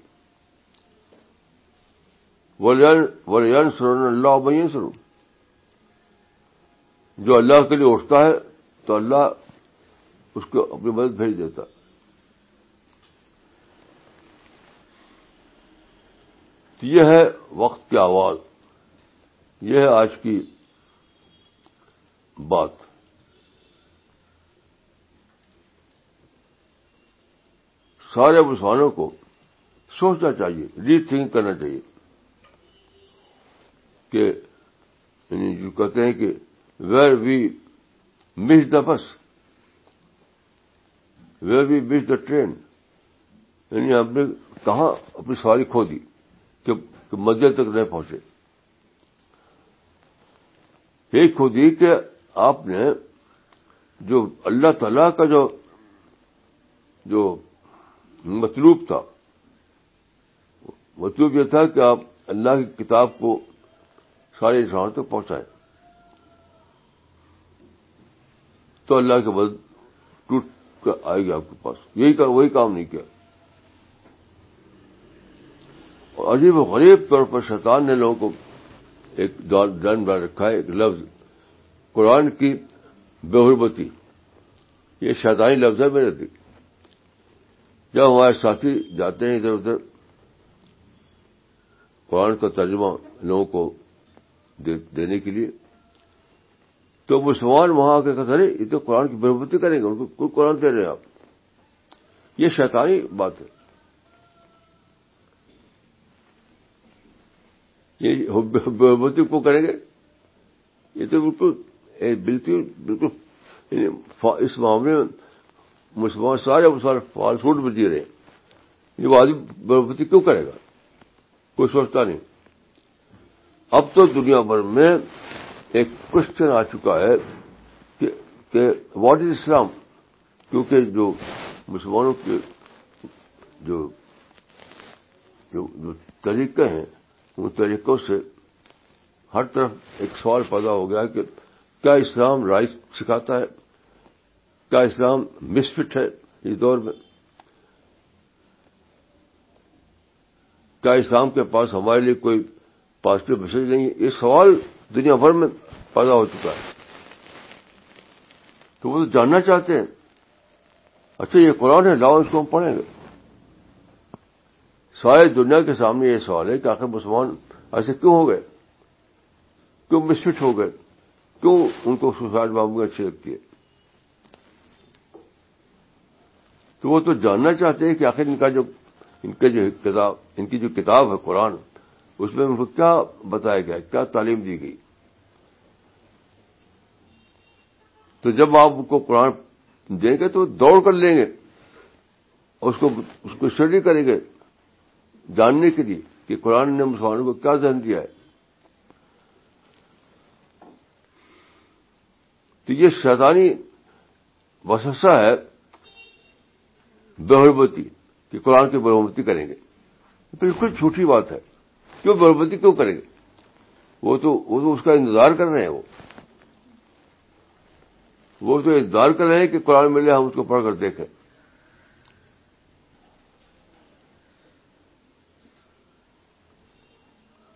A: ولیان سرون اللہ اب سرو جو اللہ کے لیے اٹھتا ہے تو اللہ اس کو اپنی مدد بھیج دیتا تو یہ ہے وقت کی آواز یہ ہے آج کی بات سارے مسلمانوں کو سوچنا چاہیے ری تھنک کرنا چاہیے کہ یعنی جو کہتے ہیں کہ ویئر وی مس دا بس where we miss the train یعنی آپ نے کہاں اپنی سواری کھو دی کہ مزے تک نہیں پہنچے یہ کھو دی کہ آپ نے جو اللہ تعالی کا جو جو مطلوب تھا مطلوب یہ تھا کہ آپ اللہ کی کتاب کو سارے انسان تک پہنچائیں تو اللہ کے مدد ٹوٹ کر آئے گی آپ کے پاس یہی وہی کام نہیں کیا اور عجیب غریب طور پر شیطان نے لوگوں کو ایک بنا رکھا ہے ایک لفظ قرآن کی بہربتی یہ شیطانی لفظ ہے میرے دل جب ہمارے ساتھی جاتے ہیں ادھر ادھر قرآن کا ترجمہ لوگوں کو دینے کے لیے تو مسلمان وہاں کے کہتے ہیں یہ تو قرآن کی بربتی کریں گے ان کو قرآن دے رہے ہیں آپ یہ شیطانی بات ہے یہ بربتی کو کریں گے یہ تو بالکل بالکل یعنی اس معاملے میں مسلمان سارے مسلمان فال فوٹ بھی جی دے رہے یہ بربتی کیوں کرے گا کوئی سوچتا نہیں اب تو دنیا بھر میں ایک کوشچن آ چکا ہے کہ واٹ از اسلام کیونکہ جو مسلمانوں کے جو جو, جو طریقے ہیں ان طریقوں سے ہر طرف ایک سوال پیدا ہو گیا کہ کیا اسلام رائٹ سکھاتا ہے کیا اسلام مسفٹ ہے اس دور میں کیا اسلام کے پاس ہمارے لیے کوئی پازیٹو میسج نہیں ہے یہ سوال دنیا بھر میں پیدا ہو چکا ہے تو وہ تو جاننا چاہتے ہیں اچھا یہ قرآن ہے لاؤ اس کو ہم پڑھیں گے سارے دنیا کے سامنے یہ سوال ہے کہ آخر مسلمان ایسے کیوں ہو گئے کیوں مسفٹ ہو گئے کیوں ان کو سوسائڈ کی اچھی لگتی ہے تو وہ تو جاننا چاہتے ہیں کہ آخر ان کا جو ان کے جو کتاب ان کی جو کتاب ہے قرآن اس میں ان کو کیا بتایا گیا کیا تعلیم دی گئی تو جب آپ کو قرآن دیں گے تو دوڑ کر لیں گے اس کو اس کو اسٹڈی کریں گے جاننے کے لیے کہ قرآن نے مسلمانوں کو کیا ذہن دیا ہے تو یہ شیطانی وسسا ہے بہربتی کہ قرآن کی بہربتی کریں گے بالکل جھوٹھی بات ہے کیوں بربتی کیوں کریں گے وہ تو تو وہ اس کا انتظار کر رہے ہیں وہ وہ تو انتظار کر رہے ہیں کہ قرآن ملے ہم اس کو پڑھ کر دیکھیں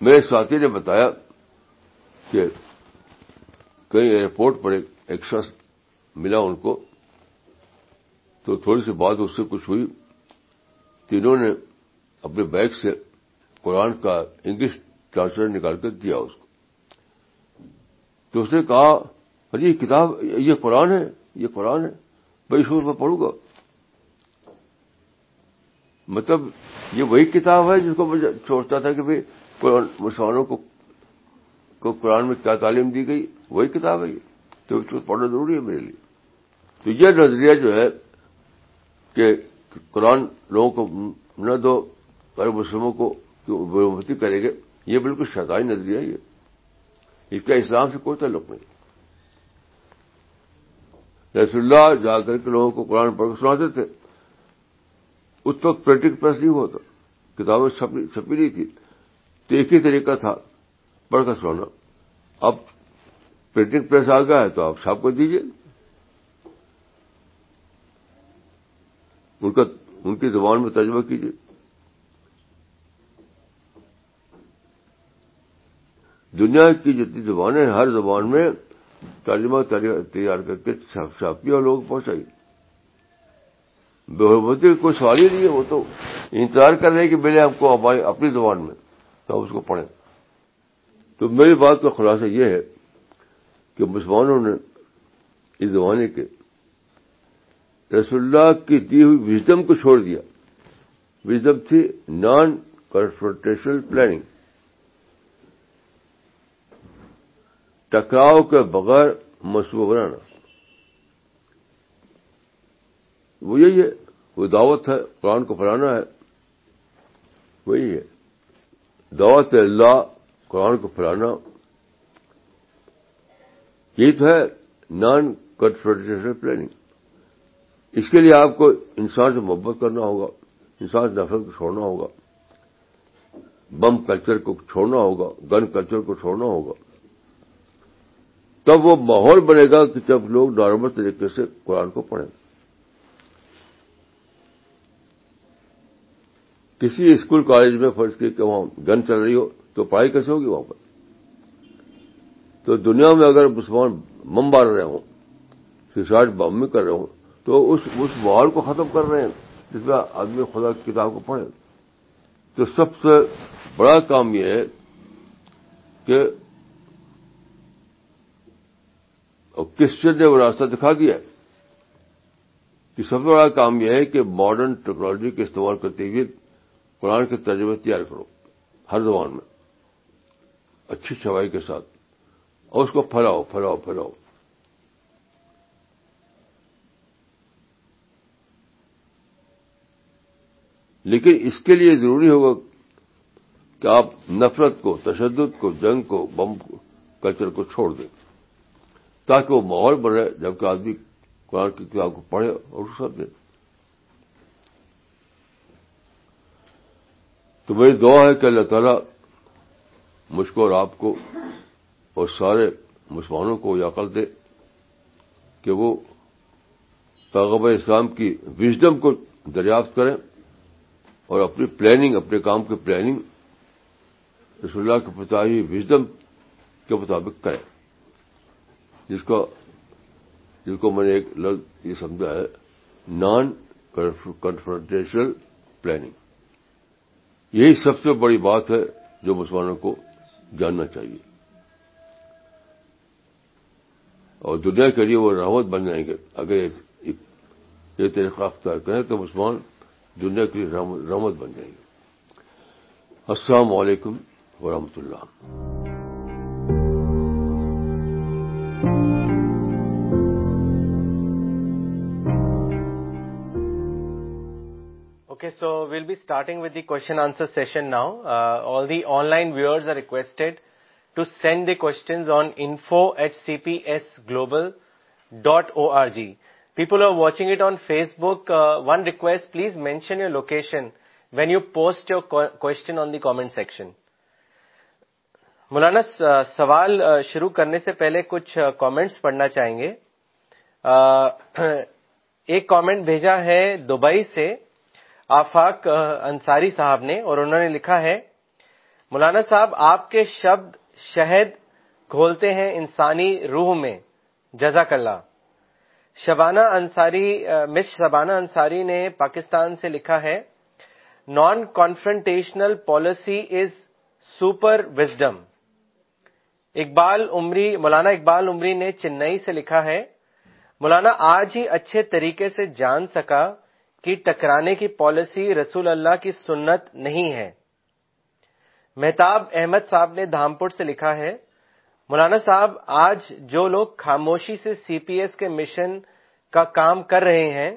A: میرے ساتھی نے بتایا کہ کہیں ایئرپورٹ پر ایک شخص ملا ان کو تو تھوڑی سی بات اس سے کچھ ہوئی تینوں نے اپنے بیگ سے قرآن کا انگلش ٹرانسلیٹ نکال کر دیا اس کو تو اس نے کہا ارے یہ کتاب یہ قرآن ہے یہ قرآن ہے بھائی شور میں پڑھوں گا مطلب یہ وہی کتاب ہے جس کو میں سوچتا تھا کہ بھائی قرآن مسلمانوں کو کو قرآن میں کیا تعلیم دی گئی وہی کتاب ہے یہ تو اس کو پڑھنا ضروری ہے میرے لیے تو یہ نظریہ جو ہے کہ قرآن لوگوں کو نہ دو غیر مسلموں کو کرے گے یہ بالکل شدائی نظریہ یہ اس کا اسلام سے کوئی تعلق نہیں رسول اللہ زیادہ تر کے لوگوں کو قرآن پڑھ کے سناتے تھے اس وقت پرنٹنگ پریس نہیں ہوا تھا کتابیں چھپی نہیں تھی تو ایک ہی طریقہ تھا پڑھ کر سنانا اب پرنٹنگ پریس آ گیا ہے تو آپ چھاپ کر دیجیے ان کی زبان میں ترجمہ کیجیے دنیا کی جتنی زبانیں ہر زبان میں ترجمہ تیار کر کے چھاپی اور لوگ پہنچائی بہبتی کوئی سوال ہی نہیں ہے وہ تو انتظار کر رہے کہ ملے ہم کو اپنی زبان میں تو ہم اس کو پڑھیں تو میری بات کا خلاصہ یہ ہے کہ مسلمانوں نے اس زمانے کے رسول اللہ کی دی ہوئی وزڈم کو چھوڑ دیا وزڈم تھی نان کنفرٹیشنل پلاننگ ٹکراؤ کے بغیر مصروعہ وہ یہی ہے وہ دعوت ہے قرآن کو پھیلانا ہے وہی ہے دعوت اللہ قرآن کو پھیلانا یہ تو ہے نان کنفرٹیشن پلاننگ اس کے لیے آپ کو انسان سے محبت کرنا ہوگا انسان سے نفرت کو چھوڑنا ہوگا بم کلچر کو چھوڑنا ہوگا گن کلچر کو چھوڑنا ہوگا تب وہ ماحول بنے گا کہ جب لوگ نارمل طریقے سے قرآن کو پڑھیں کسی اسکول کالج میں فرض کی کہ وہاں گن چل رہی ہو تو پڑھائی کیسے ہوگی وہاں پر تو دنیا میں اگر مسلمان مم بار رہے ہوں سوسائڈ بم کر رہے ہوں تو اس ماحول کو ختم کر رہے ہیں جس میں آدمی خدا کی کتاب کو پڑھے تو سب سے بڑا کام یہ ہے کہ اور کرسچن نے وہ راستہ دکھا دیا کہ سب سے بڑا کام یہ ہے کہ ماڈرن ٹیکنالوجی کا استعمال کرتے ہوئے قرآن کے ترجمے تیار کرو ہر زبان میں اچھی چھوائی کے ساتھ اور اس کو پھیلاؤ پھیلاؤ پھیلاؤ لیکن اس کے لیے ضروری ہوگا کہ آپ نفرت کو تشدد کو جنگ کو بم کلچر کو چھوڑ دیں تاکہ وہ ماحول بن رہے جبکہ آدمی قرآن کی کتاب کو پڑھے اور سمجھے دے میری دعا ہے کہ اللہ تعالیٰ مجھ کو اور آپ کو اور سارے مسلمانوں کو یقل دے کہ وہ پیغب اسلام کی وزڈم کو دریافت کریں اور اپنی پلاننگ اپنے کام کی پلاننگ رسول اللہ کے پتا ہی وزڈم کے مطابق کریں جس کو میں نے ایک لفظ یہ سمجھا ہے نان کنفرنٹیشنل پلاننگ یہی سب سے بڑی بات ہے جو مسلمانوں کو جاننا چاہیے اور دنیا کے لیے وہ رحمت بن جائیں گے اگر یہ طریقہ اختیار کریں تو مسلمان دنیا کے لیے رحمت بن جائیں گے السلام علیکم ورحمۃ اللہ
B: so we'll be starting with the question answer session now all the online viewers are requested to send the questions on info at C P S global dot O R G people are watching it on Facebook one request please mention your location when you post your question on the comment section مولانا سوال شروع کرنے سے پہلے کچھ comments پڑھنا چاہیں گے ایک کامنٹ بھیجا ہے دبئی سے آفاق انصاری صاحب نے اور انہوں نے لکھا ہے مولانا صاحب آپ کے شبد شہد گھولتے ہیں انسانی روح میں جزاک اللہ شبانہ انصاری مس شبانہ انصاری نے پاکستان سے لکھا ہے non confrontational policy is super wisdom Iqbal Umri مولانا اقبال عمری نے چنئی سے لکھا ہے مولانا آج ہی اچھے طریقے سے جان سکا کی ٹکرانے کی پالیسی رسول اللہ کی سنت نہیں ہے مہتاب احمد صاحب نے دھامپور سے لکھا ہے مولانا صاحب آج جو لوگ خاموشی سے سی پی ایس کے مشن کا کام کر رہے ہیں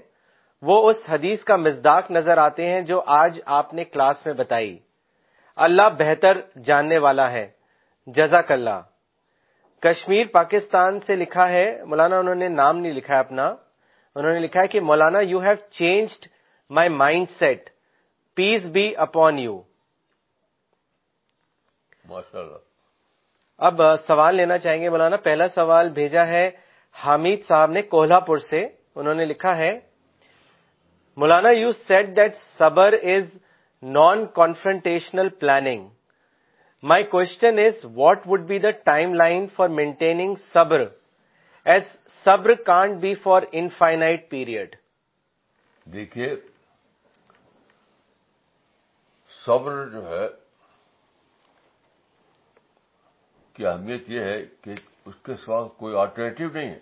B: وہ اس حدیث کا مزداق نظر آتے ہیں جو آج آپ نے کلاس میں بتائی اللہ بہتر جاننے والا ہے جزاک اللہ کشمیر پاکستان سے لکھا ہے مولانا انہوں نے نام نہیں لکھا ہے اپنا انہوں نے لکھا ہے کہ مولانا you have changed my mindset peace be upon you اب سوال لینا چاہیں گے مولانا پہلا سوال بھیجا ہے حامد صاحب نے کولہاپور سے انہوں نے لکھا ہے مولانا یو سیٹ دیٹ سبر is non confrontational planning my question is what would be the timeline for maintaining سبر ایز صبر can't be for infinite period
A: دیکھیے صبر جو ہے کی اہمیت یہ ہے کہ اس کے سوا کوئی آلٹرنیٹو نہیں ہے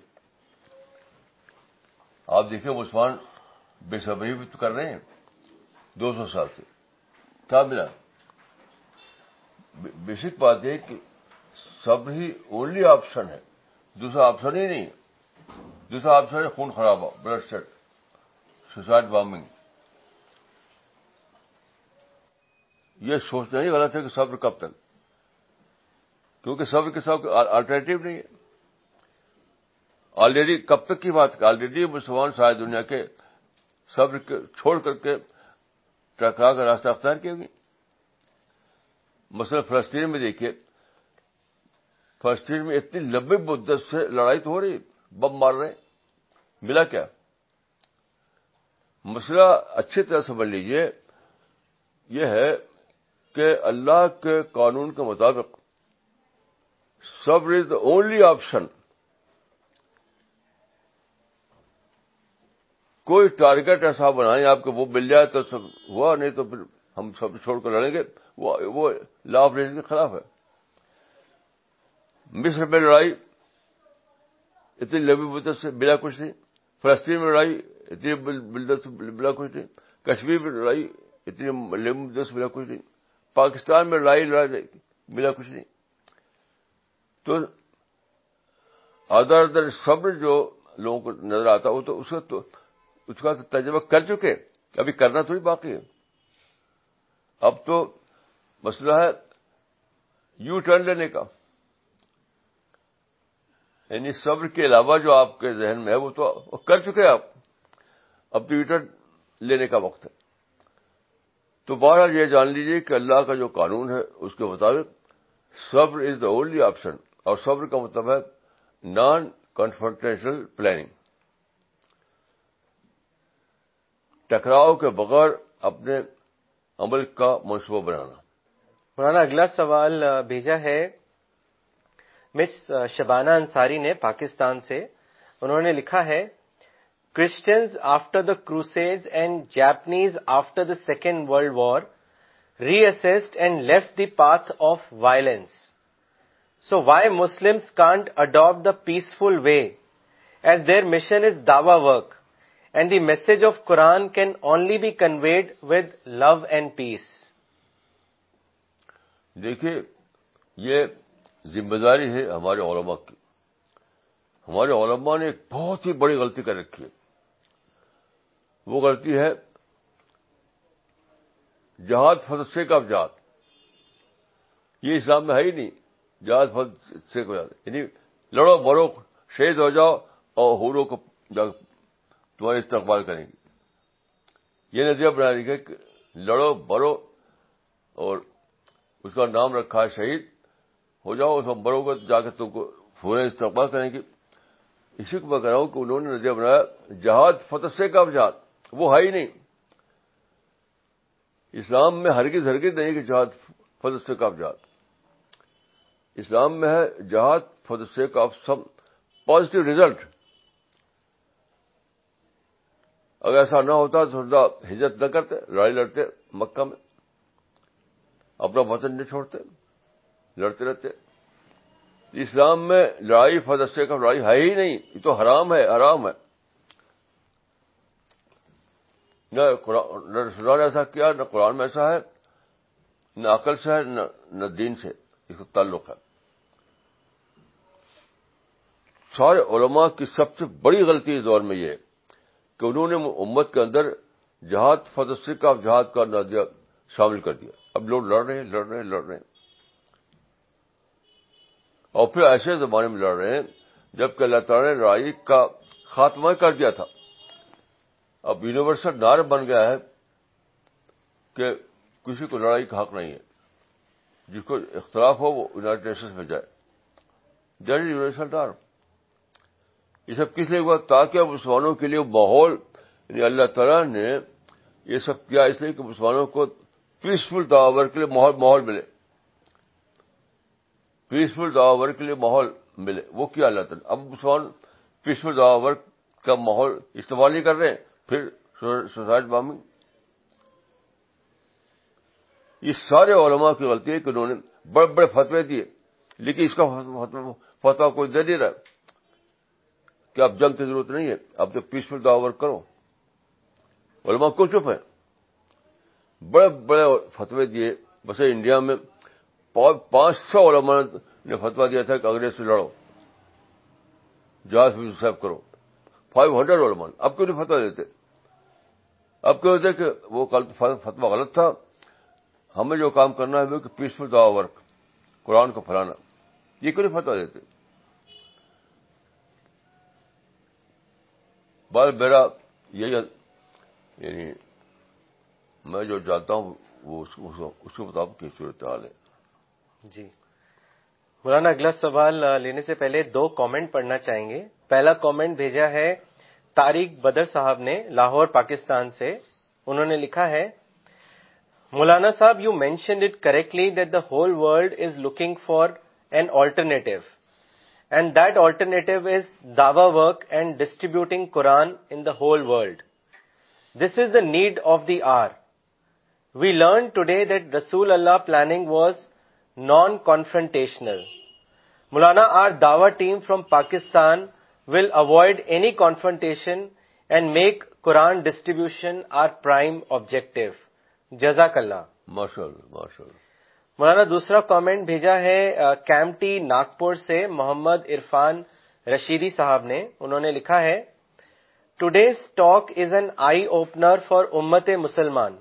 A: آپ دیکھیں مسلمان بے صبری بھی تو کر رہے ہیں دو سو سال سے کیا ملا بیسک بات یہ کہ صبر ہی اونلی آپشن ہے دوسرا آپشن ہی نہیں دوسرا آپشن ہے خون خراب بلڈ بلڈ سوسائڈ وارمنگ یہ سوچنا ہی غلط ہے کہ صبر کب تک کیونکہ صبر کے ساتھ آلٹرنیٹو نہیں ہے آلریڈی کب تک کی بات آلریڈی مسلمان ساری دنیا کے صبر کے چھوڑ کر کے ٹکرا کا راستہ اختیار کیے گئے مسئلہ فلسطین میں دیکھیے فرسٹ ایئر میں اتنی لمبی مدت سے لڑائی تو ہو رہی بم مار رہے ملا کیا مسئلہ اچھی طرح سمجھ لیجیے یہ ہے کہ اللہ کے قانون کے مطابق صبر از دا اونلی آپشن کوئی ٹارگیٹ ایسا بنائیں آپ کو وہ مل جائے تو سب ہوا نہیں تو پھر ہم سب چھوڑ کر لڑیں گے وہ لا آف کے خلاف ہے مصر میں لڑائی اتنی لمبی مدت سے بلا کچھ نہیں فلسطین میں لڑائی اتنی بلا کچھ نہیں کشمیر میں لڑائی اتنی لمبی مدت سے بلا کچھ نہیں پاکستان میں لڑائی لڑائی ملا کچھ نہیں تو ادر ادر شبر جو لوگوں کو نظر آتا وہ تو اس کا تو اس کا تو تجربہ کر چکے ابھی کرنا تھوڑی باقی ہے اب تو مسئلہ ہے یو ٹرن لینے کا یعنی صبر کے علاوہ جو آپ کے ذہن میں ہے وہ تو کر چکے آپ تو ریٹرن لینے کا وقت ہے تو بارہ یہ جان لیجیے کہ اللہ کا جو قانون ہے اس کے مطابق صبر از دا اونلی آپشن اور صبر کا مطلب ہے نان کنفرنٹیشنل پلاننگ ٹکراؤ کے بغیر اپنے عمل کا منصوبہ بنانا
B: پرانا اگلا سوال بھیجا ہے مس شبانہ انصاری نے پاکستان سے انہوں نے لکھا ہے Christians after the crusades and Japanese after the second world war reassessed and left the path of violence so why Muslim can't adopt the peaceful way as their mission is Dawa work and the message of Quran can only be conveyed with love and peace
A: دیکھیے یہ ذمہ داری ہے ہمارے علماء کی ہمارے علماء نے ایک بہت ہی بڑی غلطی کر رکھی ہے وہ غلطی ہے فضل فتح کا جہاد یہ اسلام میں ہے ہی نہیں جہاز فتح کا جہاد یعنی لڑو مرو شہید ہو جاؤ اور ہوروں کو تمہارے استقبال کریں گے یہ نظریہ بنا رہی ہے کہ لڑو بڑو اور اس کا نام رکھا ہے شہید ہو جاؤ اس میں برو گر جا کے تم کو فوراً استقبال کریں گے اسی کو میں کہہ رہا ہوں کہ انہوں نے نظریہ بنایا جہاد فتح سے کا جہاد وہ ہے ہی نہیں اسلام میں ہرگز ہرگز نہیں کہ جہاد فتح سے جہاد اسلام میں ہے جہاد فتح سے سم پازیٹو ریزلٹ اگر ایسا نہ ہوتا تو ہجرت نہ کرتے لڑائی لڑتے مکہ میں اپنا وطن نہیں چھوڑتے لڑتے رہتے اسلام میں لڑائی فدسے کا لڑائی ہے ہی نہیں یہ تو حرام ہے آرام ہے نہ رسول نے ایسا کیا نہ قرآن میں ایسا ہے نہ عقل سے ہے نہ دین سے اس کا تعلق ہے سارے علماء کی سب سے بڑی غلطی اس دور میں یہ ہے کہ انہوں نے امت کے اندر جہاد فدسے کا جہاد کا شامل کر دیا اب لوگ لڑ رہے ہیں لڑ رہے ہیں لڑ رہے ہیں اور پھر ایسے زمانے میں لڑ رہے ہیں جبکہ اللہ تعالیٰ نے لڑائی کا خاتمہ کر دیا تھا اب یونیورسل ڈار بن گیا ہے کہ کسی کو لڑائی کا حق نہیں ہے جس کو اختلاف ہو وہ یونائٹڈ نیشن میں جائے جیسے یونیورسل ڈار یہ سب کس لیے ہوا تاکہ اب مسلمانوں کے لیے ماحول یعنی اللہ تعالیٰ نے یہ سب کیا اس لیے کہ مسلمانوں کو پیسفل تعاور کے لیے ماحول ملے پیسفل دعا ورک کے لیے ماحول ملے وہ کیا اللہ تعالیٰ اب مسلمان پیسفل دعا ورک کا ماحول استعمال نہیں کر رہے پھر سوسائڈ بامنگ یہ سارے علماء کی غلطی ہے کہ انہوں نے بڑے بڑے فتوے دیے لیکن اس کا فتوا کوئی دے نہیں رہا کہ اب جنگ کی ضرورت نہیں ہے اب تو پیسفل دعا ورک کرو علماء کو چپ ہے بڑے بڑے فتوے دیے بس انڈیا میں پانچ سو علماء نے فتوا دیا تھا کہ انگریز سے لڑو بھی صاحب کرو فائیو ہنڈریڈ علماء اب کیوں نہیں فتوا دیتے اب کیوں کہ وہ فتوا غلط تھا ہمیں جو کام کرنا ہے وہ کہ پیسفل دعا ورک قرآن کو پھیلانا یہ کیوں نہیں فتوا دیتے بال میرا یہی یعنی میں جو جانتا ہوں وہ اس کی صورتحال ہے
B: جی مولانا اگلا سوال لینے سے پہلے دو کامنٹ پڑھنا چاہیں گے پہلا کامنٹ بھیجا ہے تاریخ بدر صاحب نے لاہور پاکستان سے انہوں نے لکھا ہے مولانا صاحب you mentioned it correctly that the whole world is looking for an alternative and that alternative is Dawa work and distributing Quran in the whole world this is the need of the hour we learn today that رسول اللہ planning was non confrontational Maulana our Dawa team from Pakistan will avoid any confrontation and make Quran distribution our prime objective جزاک اللہ مولانا دوسرا comment بھیجا ہے کیمٹی ناگپور سے محمد عرفان رشیدی صاحب نے انہوں نے لکھا ہے today's talk is an eye opener for امت مسلمان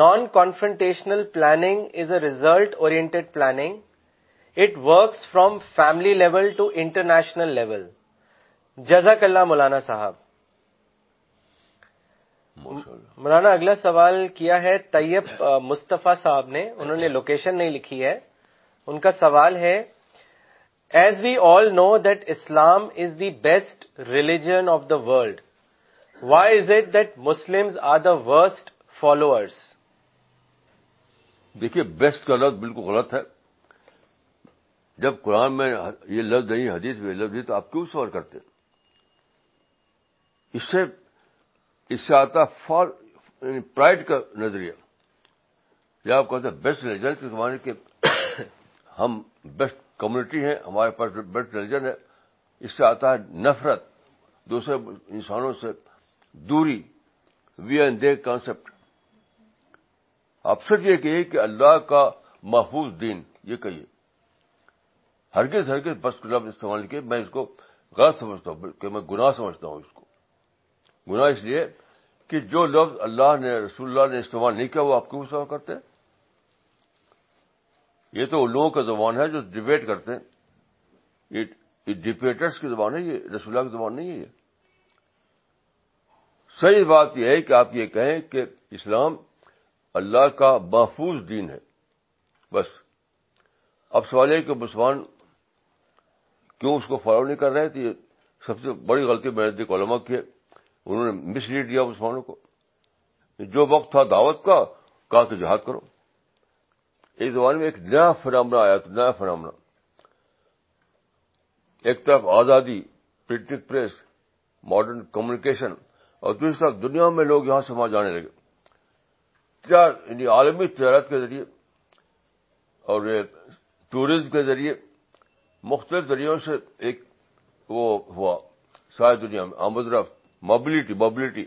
B: non confrontational planning is a result oriented planning it works from family level to international level جزاک اللہ مولانا صاحب مولانا اگلا سوال کیا ہے طیب مستفا صاحب نے انہوں نے لوکیشن نہیں لکھی ہے ان کا سوال ہے as we all know that Islam is the best religion of the world why is it that Muslim are the worst followers
A: دیکھیے بیسٹ کا لفظ بالکل غلط ہے جب قرآن میں یہ لفظ نہیں حدیث میں لفظ نہیں تو آپ کیوں سوال کرتے اس سے اس سے آتا فار پرائڈ یعنی کا نظریہ یا آپ کہتے ہیں بیسٹ ریلیجن کے زمانے کے ہم بیسٹ کمیونٹی ہیں ہمارے پاس بیسٹ ریلیجن ہے اس سے آتا ہے نفرت دوسرے انسانوں سے دوری وی این دے کانسپٹ آپ صرف یہ کہیے کہ اللہ کا محفوظ دین یہ کہیے ہرگز ہرگز بس کو لفظ استعمال کیے میں اس کو غلط سمجھتا ہوں کہ میں گناہ سمجھتا ہوں اس کو گناہ اس لیے کہ جو لفظ اللہ نے رسول اللہ نے استعمال نہیں کیا وہ آپ کیوں استعمال کرتے یہ تو لوگوں کا زبان ہے جو ڈبیٹ کرتے ہیں یہ ڈبیٹرس کی زبان ہے یہ رسول اللہ کی زبان نہیں ہے یہ صحیح بات یہ ہے کہ آپ یہ کہیں کہ اسلام اللہ کا محفوظ دین ہے بس اب سوال ہے کہ مسلمان کیوں اس کو فالو نہیں کر رہے تھے سب سے بڑی غلطی میں نے دیکھ علما کی ہے انہوں نے مس لیڈ کیا مسلمانوں کو جو وقت تھا دعوت کا کہا کہ جہاد کرو اس زمانے میں ایک نیا فنامنا آیا تھا نیا فنامنا ایک طرف آزادی پرنٹنگ پریس ماڈرن کمیونیکیشن اور دوسری طرف دنیا میں لوگ یہاں سے وہاں جانے لگے یعنی عالمی تجارت کے ذریعے اور ٹورزم کے ذریعے مختلف ذریعوں سے ایک وہ ہوا ساری دنیا میں آمد رفت موبلٹی موبلٹی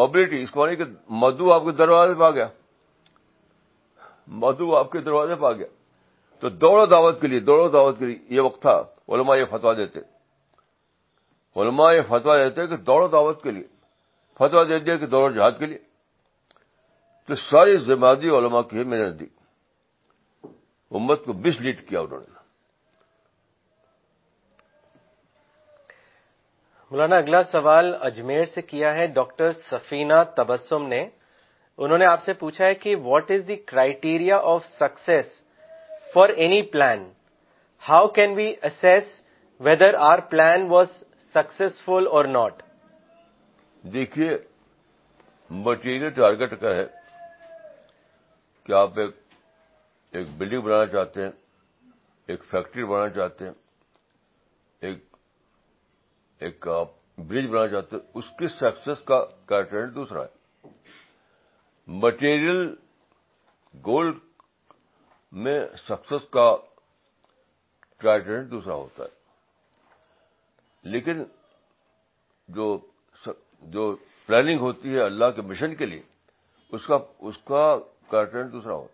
A: موبلٹی اس کو کہ مدو آپ کے دروازے پہ آ گیا مدو آپ کے دروازے پہ آ گیا تو دوڑ و دعوت کے لیے دوڑ و دعوت کے لیے یہ وقت تھا علماء یہ فتوا دیتے علماء یہ فتوا دیتے کہ دوڑو دعوت کے لیے فتوا دیتے کہ دوڑ و جہاد کے لیے ساری داری علما کی میرے دی امت کو بس لیڈ کیا انہوں نے
B: مولانا اگلا سوال اجمیر سے کیا ہے ڈاکٹر سفینہ تبسم نے انہوں نے آپ سے پوچھا ہے کہ what is the criteria of success for any plan how can we assess whether our plan was successful or not
A: دیکھیے مٹیریل ٹارگیٹ کا ہے کہ آپ ایک ایک بلڈنگ بنانا چاہتے ہیں ایک فیکٹری بنانا چاہتے ہیں ایک ایک آپ برج بنانا چاہتے ہیں اس کی سکسس کا کیریکٹر دوسرا ہے مٹیریل گولڈ میں سکسس کا کیریکٹر دوسرا ہوتا ہے لیکن جو جو پلاننگ ہوتی ہے اللہ کے مشن کے لیے اس کا اس کا دوسرا ہو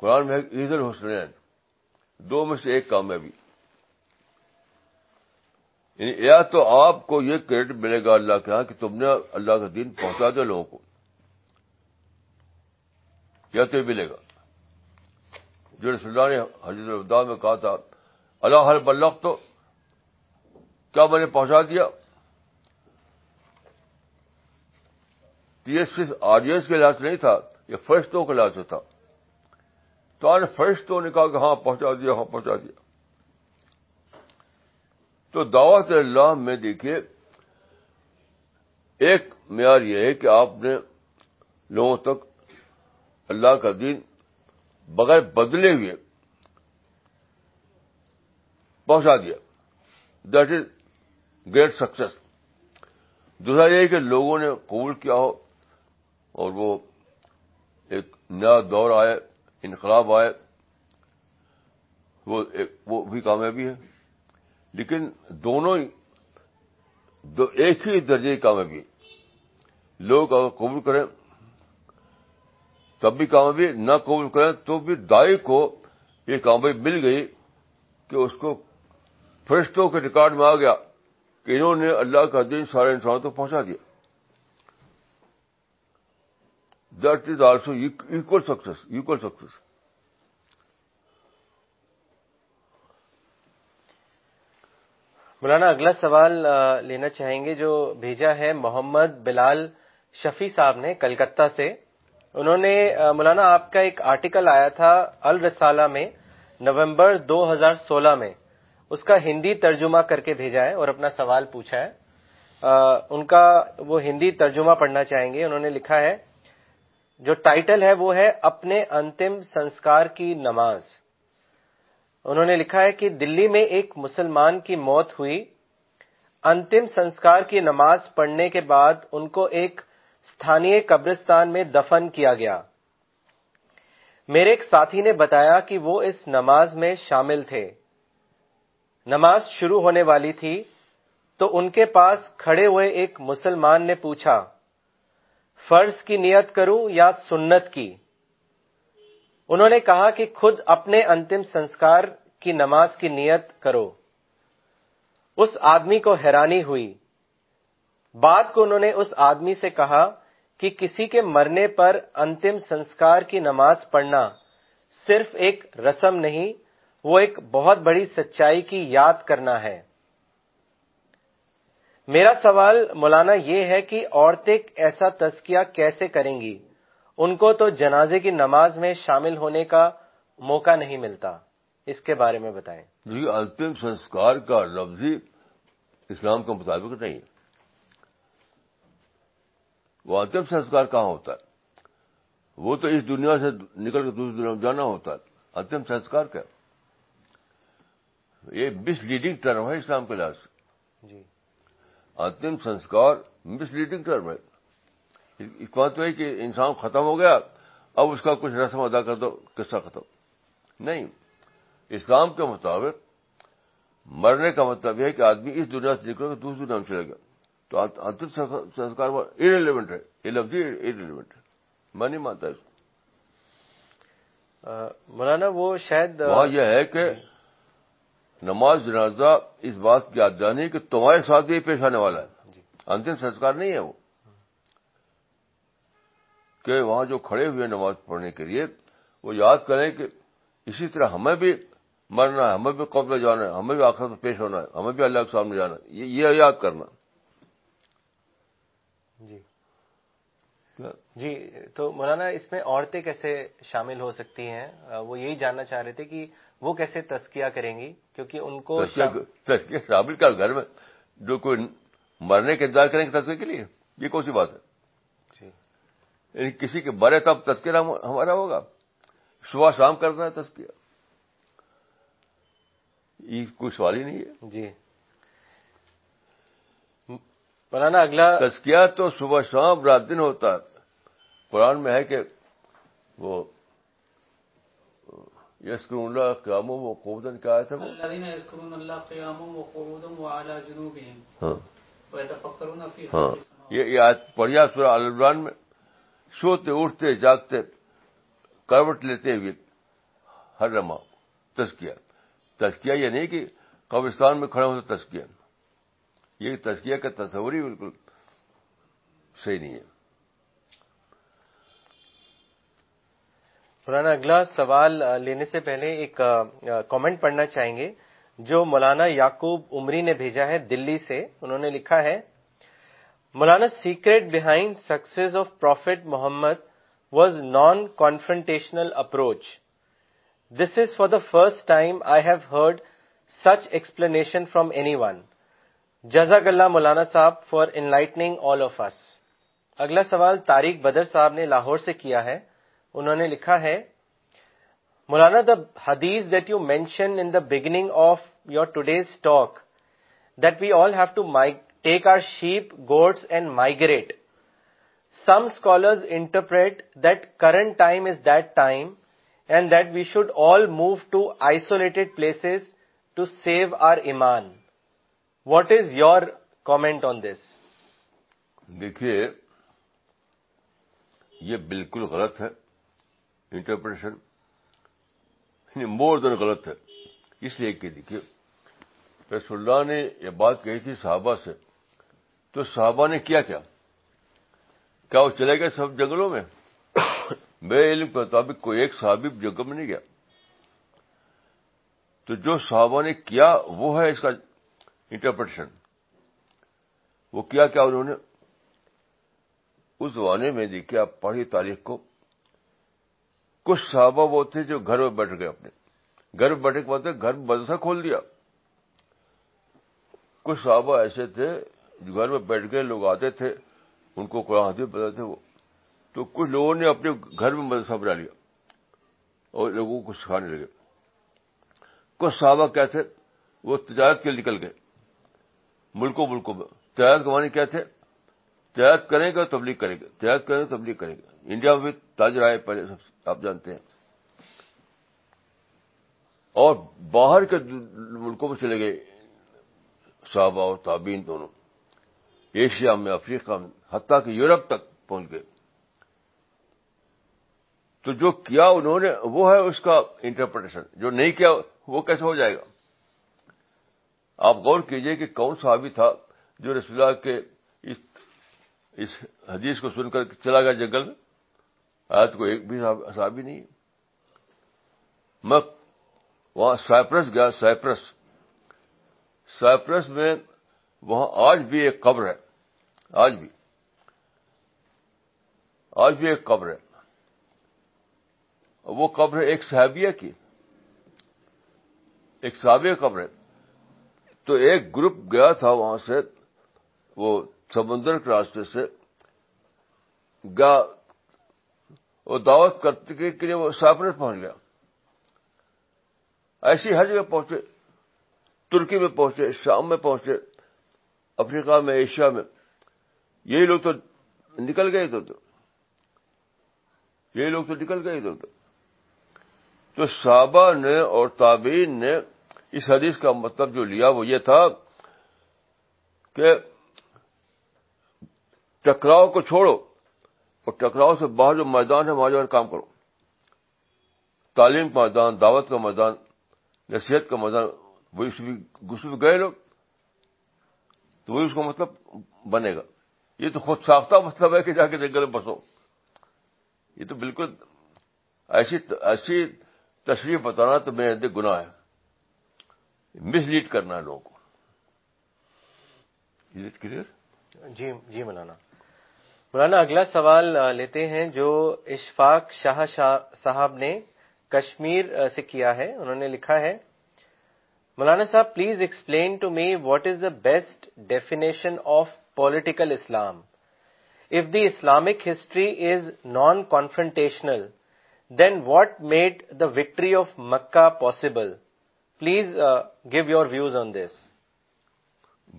A: قرآن میں عید الحسنین دو میں سے ایک کام ہے یعنی تو آپ کو یہ کریڈٹ ملے گا اللہ کے ہاں کہ تم نے اللہ کا دین پہنچا دیا لوگوں کو یا تو یہ ملے گا جو رسول اللہ نے حضرت الدا میں کہا تھا اللہ بلخ تو کیا میں نے پہنچا دیا یہ صرف آڈینس کے لحاظ نہیں تھا یہ فرشتوں کا لحاظ تھا تو آج فرشتوں نے کہا کہ ہاں پہنچا دیا ہاں پہنچا دیا تو دعوت اللہ میں دیکھیے ایک معیار یہ ہے کہ آپ نے لوگوں تک اللہ کا دین بغیر بدلے ہوئے پہنچا دیا دیٹ از گریٹ سکسیس دوسرا یہ کہ لوگوں نے قبول کیا ہو اور وہ ایک نیا دور آئے انقلاب آئے وہ ایک وہ بھی کامیابی ہے لیکن دونوں دو ایک ہی درجے کی کامیابی لوگ اگر قبول کریں تب بھی کامیابی نہ قبول کریں تو بھی دائی کو یہ کامیابی مل گئی کہ اس کو فرشتوں کے ریکارڈ میں آ گیا کہ انہوں نے اللہ کا دین سارے انسانوں تک پہنچا دیا that is also equal equal
B: مولانا اگلا سوال لینا چاہیں گے جو بھیجا ہے محمد بلال شفی صاحب نے کلکتہ سے انہوں نے مولانا آپ کا ایک آرٹیکل آیا تھا الرسالہ میں نومبر دو ہزار سولہ میں اس کا ہندی ترجمہ کر کے بھیجا ہے اور اپنا سوال پوچھا ہے ان کا وہ ہندی ترجمہ پڑھنا چاہیں گے انہوں نے لکھا ہے جو ٹائٹل ہے وہ ہے اپنے انتم سنسکار کی نماز انہوں نے لکھا ہے کہ دلی میں ایک مسلمان کی موت ہوئی انتم سنسکار کی نماز پڑھنے کے بعد ان کو ایک ستھانی قبرستان میں دفن کیا گیا میرے ایک ساتھی نے بتایا کہ وہ اس نماز میں شامل تھے نماز شروع ہونے والی تھی تو ان کے پاس کھڑے ہوئے ایک مسلمان نے پوچھا فرض کی نیت کروں یا سنت کی انہوں نے کہا کہ خود اپنے انتم سنسکار کی نماز کی نیت کرو اس آدمی کو حیرانی ہوئی بعد کو انہوں نے اس آدمی سے کہا کہ کسی کے مرنے پر انتم سنسکار کی نماز پڑھنا صرف ایک رسم نہیں وہ ایک بہت بڑی سچائی کی یاد کرنا ہے میرا سوال مولانا یہ ہے کہ عورتیں ایسا تذکیہ کیسے کریں گی ان کو تو جنازے کی نماز میں شامل ہونے کا موقع نہیں ملتا اس کے بارے میں بتائیں
A: جی انتم سنسکار کا لفظی اسلام کے مطابق نہیں وہ انتم سنسکار کہاں ہوتا ہے وہ تو اس دنیا سے نکل کے دوسری دنیا میں جانا ہوتا ہے انتم سنسکار کیا یہ مس لیڈنگ ٹرم ہے اسلام کے لحاظ سے
B: جی
A: اتم مس مسلیڈنگ ٹرم ہے اس بات تو ہے کہ انسان ختم ہو گیا اب اس کا کچھ رسم ادا کر دو قصہ ختم نہیں اسلام کے مطابق مرنے کا مطلب یہ ہے کہ آدمی اس دنیا سے نکلے دوسری دنیا میں چلے گا تو سنسکار انریلیونٹ ہے یہ لفظ انریلیونٹ ہے میں نہیں مانتا اس کو
B: مولانا وہ شاید
A: یہ ہے کہ جی۔ نماز جنازہ اس بات کی یاد جانی کہ تمہارے ساتھ بھی پیش آنے والا ہے جی۔ انتم سنسکار نہیں ہے وہ کہ وہاں جو کھڑے ہوئے نماز پڑھنے کے لیے وہ یاد کریں کہ اسی طرح ہمیں بھی مرنا ہے ہمیں بھی قبل جانا ہے ہمیں بھی آخر میں پیش ہونا ہے ہمیں بھی اللہ کے سامنے جانا ہے یہ یاد کرنا
B: جی جی تو مولانا اس میں عورتیں کیسے شامل ہو سکتی ہیں وہ یہی جاننا چاہ رہے تھے کہ وہ کیسے تسکیہ کریں گی کیونکہ ان کو
A: تسکیہ شامل کا گھر میں جو کوئی مرنے کا انتظار کریں گے تسکیہ کے لیے یہ کون سی بات ہے
B: جی۔
A: یعنی کسی کے مرے تب تذکرہ ہمارا ہوگا صبح شام کرنا ہے تسکیہ یہ کوئی سوال ہی نہیں ہے
B: جی پرانا اگلا
A: تسکیہ تو صبح شام رات دن ہوتا ہے قرآن میں ہے کہ وہ یسکرون اللہ قیام و کیا وہ ہاں, ہاں۔ یہ پڑھیا سورہ عمران میں سوتے اٹھتے جاگتے کروٹ لیتے ہوئے ہر رما تسکیا تسکیا یہ نہیں کہ قبرستان میں کھڑے ہوتے تسکیا یہ تسکیا کا تصور ہی بالکل صحیح نہیں ہے
B: مولانا اگلا سوال لینے سے پہلے ایک کامنٹ پڑھنا چاہیں گے جو مولانا یعقوب عمری نے بھیجا ہے دلی سے انہوں نے لکھا ہے مولانا secret behind success of prophet Muhammad was non confrontational approach this is for the first time I have heard such explanation from anyone جزاک اللہ مولانا صاحب for enlightening all of us اگلا سوال تاریخ بدر صاحب نے لاہور سے کیا ہے انہوں نے لکھا ہے Maulana the hadith that you mention in the beginning of your today's talk that we all have to take our sheep goats and migrate some scholars interpret that current time is that time and that we should all move to isolated places to save our iman what is your comment on this
A: دیکھیے یہ بالکل غلط ہے interpretation مور دین غلط ہے اس لیے کہ دیکھیے رسول اللہ نے یہ بات کہی تھی صحابہ سے تو صحابہ نے کیا کیا کیا وہ چلے گئے سب جنگلوں میں میرے علم کے مطابق کوئی ایک صحابی جنگل میں نہیں گیا تو جو صحابہ نے کیا وہ ہے اس کا انٹرپریٹیشن وہ کیا کیا انہوں نے اس زمانے میں دیکھیے آپ پڑھی تاریخ کو کچھ صحابہ وہ تھے جو گھر میں بیٹھ گئے اپنے گھر میں بیٹھے کے گھر میں مدرسہ کھول دیا کچھ صحابہ ایسے تھے جو گھر میں بیٹھ گئے لوگ آتے تھے ان کو قرآن حدیث بتاتے وہ تو کچھ لوگوں نے اپنے گھر میں مدرسہ بنا لیا اور لوگوں کو سکھانے لگے کچھ صحابہ کیا تھے وہ تجارت کے نکل گئے ملکوں ملکوں میں تجارت کمانے کیا تھے تجارت کریں گے تبلیغ کریں گے تجارت کریں گے تبلیغ کریں گے انڈیا میں بھی تاجر آئے پہلے سب سے آپ جانتے ہیں اور باہر کے ملکوں میں چلے گئے صحابہ اور تابین دونوں ایشیا میں افریقہ میں حتیٰ کہ یورپ تک پہنچ گئے تو جو کیا انہوں نے وہ ہے اس کا انٹرپریٹیشن جو نہیں کیا وہ کیسے ہو جائے گا آپ غور کیجئے کہ کون صحابی تھا جو رسول اللہ کے اس حدیث کو سن کر چلا گیا جنگل میں آج ایک بھی صحابی نہیں میں وہاں سائپرس گیا سائپرس سائپرس میں وہاں آج بھی ایک قبر ہے آج بھی آج بھی ایک قبر ہے وہ قبر ہے ایک صحابیہ کی ایک صحابیہ قبر ہے تو ایک گروپ گیا تھا وہاں سے وہ سمندر کے راستے سے گیا وہ دعوت کرتے کے لیے وہ سائپرس پہنچ گیا ایسی حج میں پہنچے ترکی میں پہنچے شام میں پہنچے افریقہ میں ایشیا میں یہی لوگ تو نکل گئے ادھر تو یہی لوگ تو نکل گئے ادھر تو تو صحابہ نے اور تابعین نے اس حدیث کا مطلب جو لیا وہ یہ تھا کہ ٹکراؤ کو چھوڑو اور ٹکراؤ سے باہر جو میدان ہے وہاں جو کام کرو تعلیم کا میدان دعوت کا میدان نصیحت کا میدان وہی اس گسو گئے لوگ تو وہی اس کا مطلب بنے گا یہ تو خود ساختہ مطلب ہے کہ جا کے جنگل میں بسو یہ تو بالکل ایسی ایسی تشریف بتانا تو میرے اندر گناہ ہے مس لیڈ کرنا ہے لوگوں کو
B: جی جی مولانا اگلا سوال لیتے ہیں جو اشفاق شاہ صاحب نے کشمیر سے کیا ہے انہوں نے لکھا ہے مولانا صاحب please explain to me what is the best definition of political Islam if the Islamic history is non confrontational then what made the victory of Mecca possible please give your views on this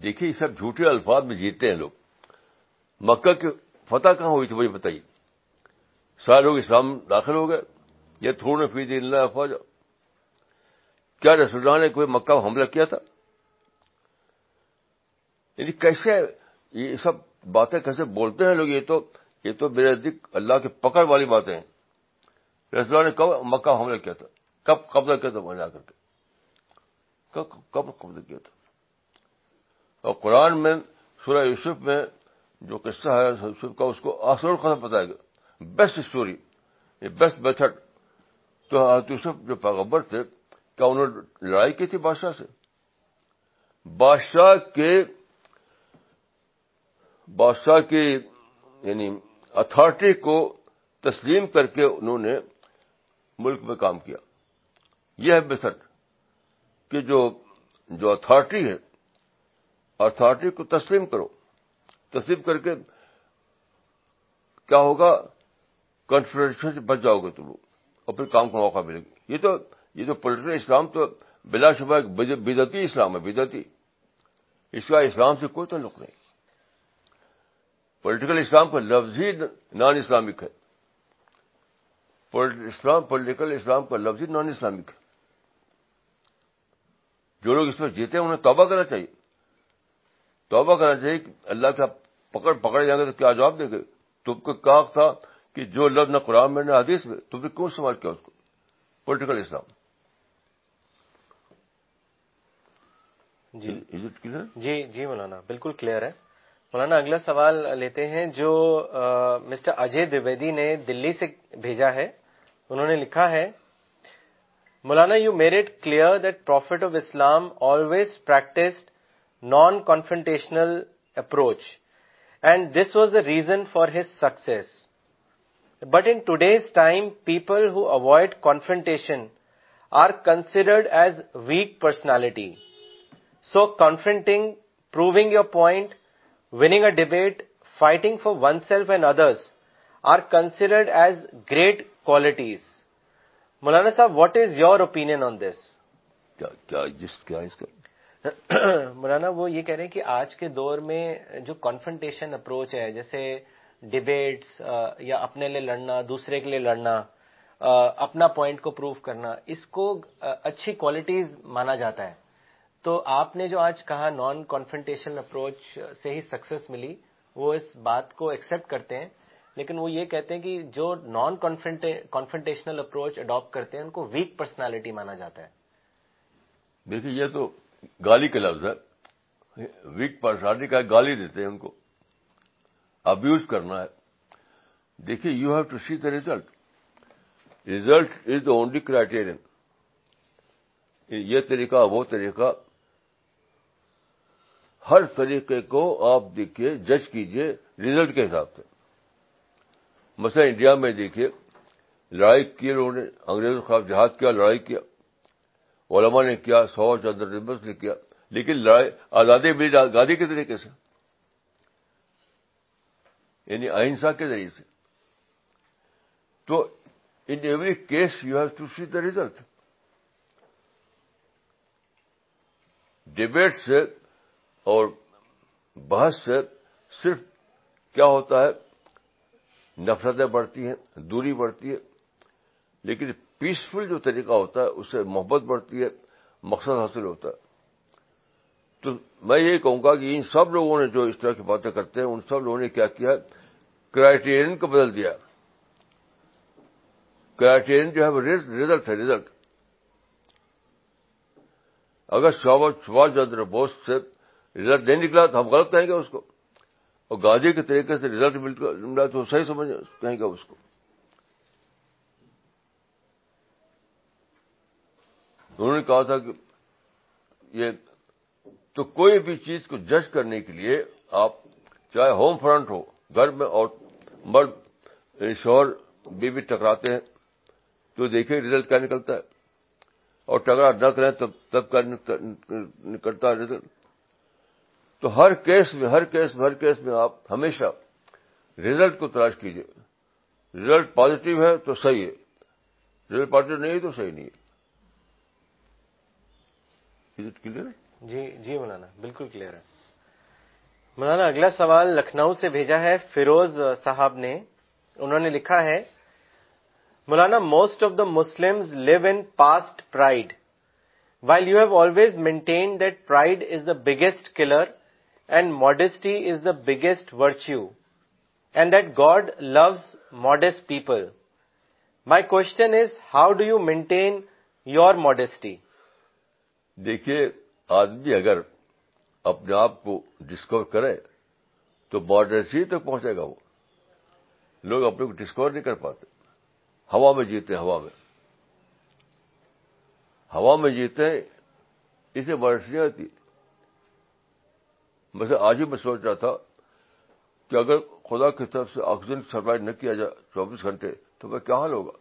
A: دیکھیے سب جھوٹے الفاظ میں جیتتے ہیں لوگ مکہ کے فتح کہاں ہوئی تھی مجھے بتائیے سارے لوگ اسلام داخل ہو گئے یہ تھوڑے فی افواج کیا رسول اللہ نے کوئی مکہ حملہ کیا تھا یعنی کیسے یہ سب باتیں کیسے بولتے ہیں لوگ یہ تو یہ تو بے نزدیک اللہ کی پکڑ والی باتیں ہیں رسول اللہ نے کب مکہ حملہ کیا تھا کب قبضہ کیا تھا وہاں جا کر کے کب قبضہ کیا تھا اور قرآن میں سورہ یوسف میں جو قصہ ہے کا اس کو آسر خان بتائے گا بیسٹ اسٹوری یہ بیسٹ میتھڈ تو حضرت یوسف جو پیغبر تھے کیا انہوں نے لڑائی کی تھی بادشاہ سے بادشاہ کے بادشاہ کی یعنی اتارٹی کو تسلیم کر کے انہوں نے ملک میں کام کیا یہ ہے میتھڈ کہ جو اتارٹی ہے اتارٹی کو تسلیم کرو تصیب کر کے کیا ہوگا کنفیڈریشن سے بچ جاؤ گے تم اور پھر کام کا موقع ملے گا یہ تو یہ تو پولیٹیکل اسلام تو بلا شبہ ایک بدتی اسلام ہے بدتی اس کا اسلام سے کوئی تعلق نہیں پولیٹیکل اسلام کا لفظ ہی نان اسلامک ہے اسلام پولیٹیکل اسلام کا لفظ ہی نان اسلامک ہے جو لوگ اس میں جیتے ہیں انہیں توبہ کرنا چاہیے توبہ کرنا چاہیے کہ اللہ کا پکڑ پکڑ جائیں گے تو کیا جواب دیں گے تم کو کہا تھا کہ جو لفظ نہ قرآن میں نہ حدیث میں تم نے کیوں سوال کیا اس کو پولیٹیکل اسلام
B: جی جی جی مولانا بالکل کلیئر ہے مولانا اگلا سوال لیتے ہیں جو مسٹر اجے دی نے دلی سے بھیجا ہے انہوں نے لکھا ہے Maulana you made it clear that prophet of Islam always practised non confrontational approach and this was the reason for his success. But in today's time, people who avoid confrontation are considered as weak personality. So confronting, proving your point, winning a debate, fighting for oneself and others are considered as great qualities. Maulana Sahib, what is your opinion on this? Just guys, مولانا وہ یہ کہہ رہے ہیں کہ آج کے دور میں جو کانفنٹیشن اپروچ ہے جیسے ڈبیٹس یا اپنے لیے لڑنا دوسرے کے لیے لڑنا اپنا پوائنٹ کو پروف کرنا اس کو اچھی کوالٹیز مانا جاتا ہے تو آپ نے جو آج کہا نان کانفنٹیشن اپروچ سے ہی سکسیس ملی وہ اس بات کو ایکسپٹ کرتے ہیں لیکن وہ یہ کہتے ہیں کہ جو نان کانفنٹیشنل اپروچ اڈاپٹ کرتے ہیں ان کو ویک پرسنالٹی مانا جاتا ہے
A: دیکھیے یہ تو گالی کا لفظ ہے ویک پرسنالٹی کا گالی دیتے ہیں ان کو ابیوز کرنا ہے دیکھیے you have to see the result result is the only criterion یہ طریقہ وہ طریقہ ہر طریقے کو آپ دیکھیے جج کیجیے ریزلٹ کے حساب سے مثلا انڈیا میں دیکھیے لڑائی کی لوگوں نے انگریزوں کے خلاف جہاد کیا لڑائی کیا علماء نے کیا سو چودہ ریمبرس نے کیا لیکن لڑائی آزادی ملی آزادی کے طریقے سے یعنی اہنسا کے ذریعے سے تو in every case you have to see the result debate سے اور بحث سے صرف کیا ہوتا ہے نفرتیں بڑھتی ہیں دوری بڑھتی ہے لیکن پیسفل جو طریقہ ہوتا ہے اس سے محبت بڑھتی ہے مقصد حاصل ہوتا ہے تو میں یہ کہوں گا کہ ان سب لوگوں نے جو اس طرح کی باتیں کرتے ہیں ان سب لوگوں نے کیا کیا کرائٹیرین کو بدل دیا کرائٹیرین جو ہے وہ ریزلٹ ہے ریزلٹ اگر سبھاش چندر بوس سے ریزلٹ نہیں نکلا تو ہم غلط کہیں گے اس کو اور گاندھی کے طریقے سے ریزلٹ ملا تو صحیح سمجھ کہیں گے اس کو انہوں نے کہا تھا کہ یہ تو کوئی بھی چیز کو جج کرنے کے لیے آپ چاہے ہوم فرنٹ ہو گھر میں اور مرد انشور بی ٹکراتے ہیں تو دیکھیے رزلٹ کیا نکلتا ہے اور ٹکرا نہ کریں تب تب کیا نکلتا ہے رزلٹ تو ہر کیس میں ہر کیس میں ہر کیس میں آپ ہمیشہ رزلٹ کو تلاش کیجیے ریزلٹ پازیٹو ہے تو صحیح ہے ریزلٹ پازیٹو نہیں ہے تو صحیح نہیں ہے
B: جی جی مولانا بالکل کلیئر ہے مولانا اگلا سوال لکھنؤ سے بھیجا ہے فیروز صاحب نے انہوں نے لکھا ہے Maulana most of the Muslim live in past pride while you have always maintain that pride is the biggest killer and modesty is the biggest virtue and that God loves modest people my question is how do you maintain your modesty
A: دیکھیے آدمی اگر اپنے آپ کو discover کرے تو border سے تک پہنچے گا وہ لوگ اپنے کو ڈسکور نہیں کر پاتے ہوا میں جیتے ہوا میں ہوا میں جیتے اسے بارش نہیں آتی ویسے آج ہی میں سوچ رہا تھا کہ اگر خدا کی طرف سے آکسیجن سپلائی نہ کیا جائے چوبیس گھنٹے تو میں کیا حال ہوگا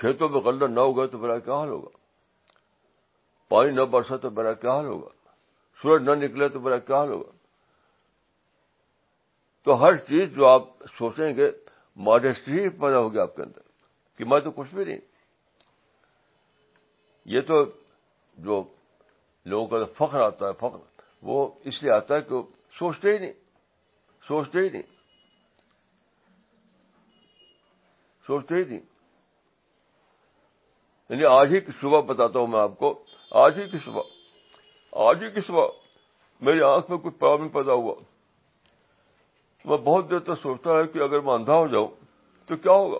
A: کھیتوں میں گندا نہ ہوگا تو میرا کیا حال ہوگا پانی نہ برسا تو میرا کیا حال ہوگا سورج نہ نکلے تو میرا کیا حال ہوگا تو ہر چیز جو آپ سوچیں گے ماڈرس ہی پیدا ہوگی آپ کے اندر کہ میں تو کچھ بھی نہیں یہ تو جو لوگوں کا فخر آتا ہے فخر وہ اس لیے آتا ہے کہ سوچتے ہی نہیں سوچتے ہی نہیں سوچتے ہی نہیں یعنی آج ہی صبح بتاتا ہوں میں آپ کو آج ہی کی صبح آج ہی کی صبح میری آنکھ میں کچھ پرابلم پیدا ہوا میں بہت دیر تک سوچتا ہے کہ اگر میں اندھا ہو جاؤں تو کیا ہوگا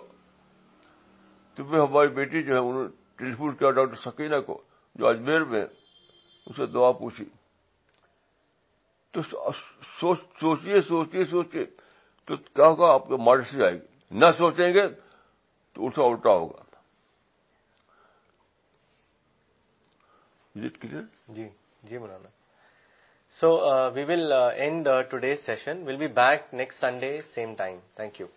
A: تو پھر ہماری بیٹی جو ہے انہوں نے ٹیلیفون کیا ڈاکٹر سکینہ کو جو اجمیر میں اسے دعا پوچھی تو سوچیے سوچیے سوچیے تو کیا ہوگا آپ کو سے جائے گی نہ سوچیں گے تو الٹا الٹا ہوگا
B: جی جی Maulana so we will end today's session will be back next Sunday same time thank you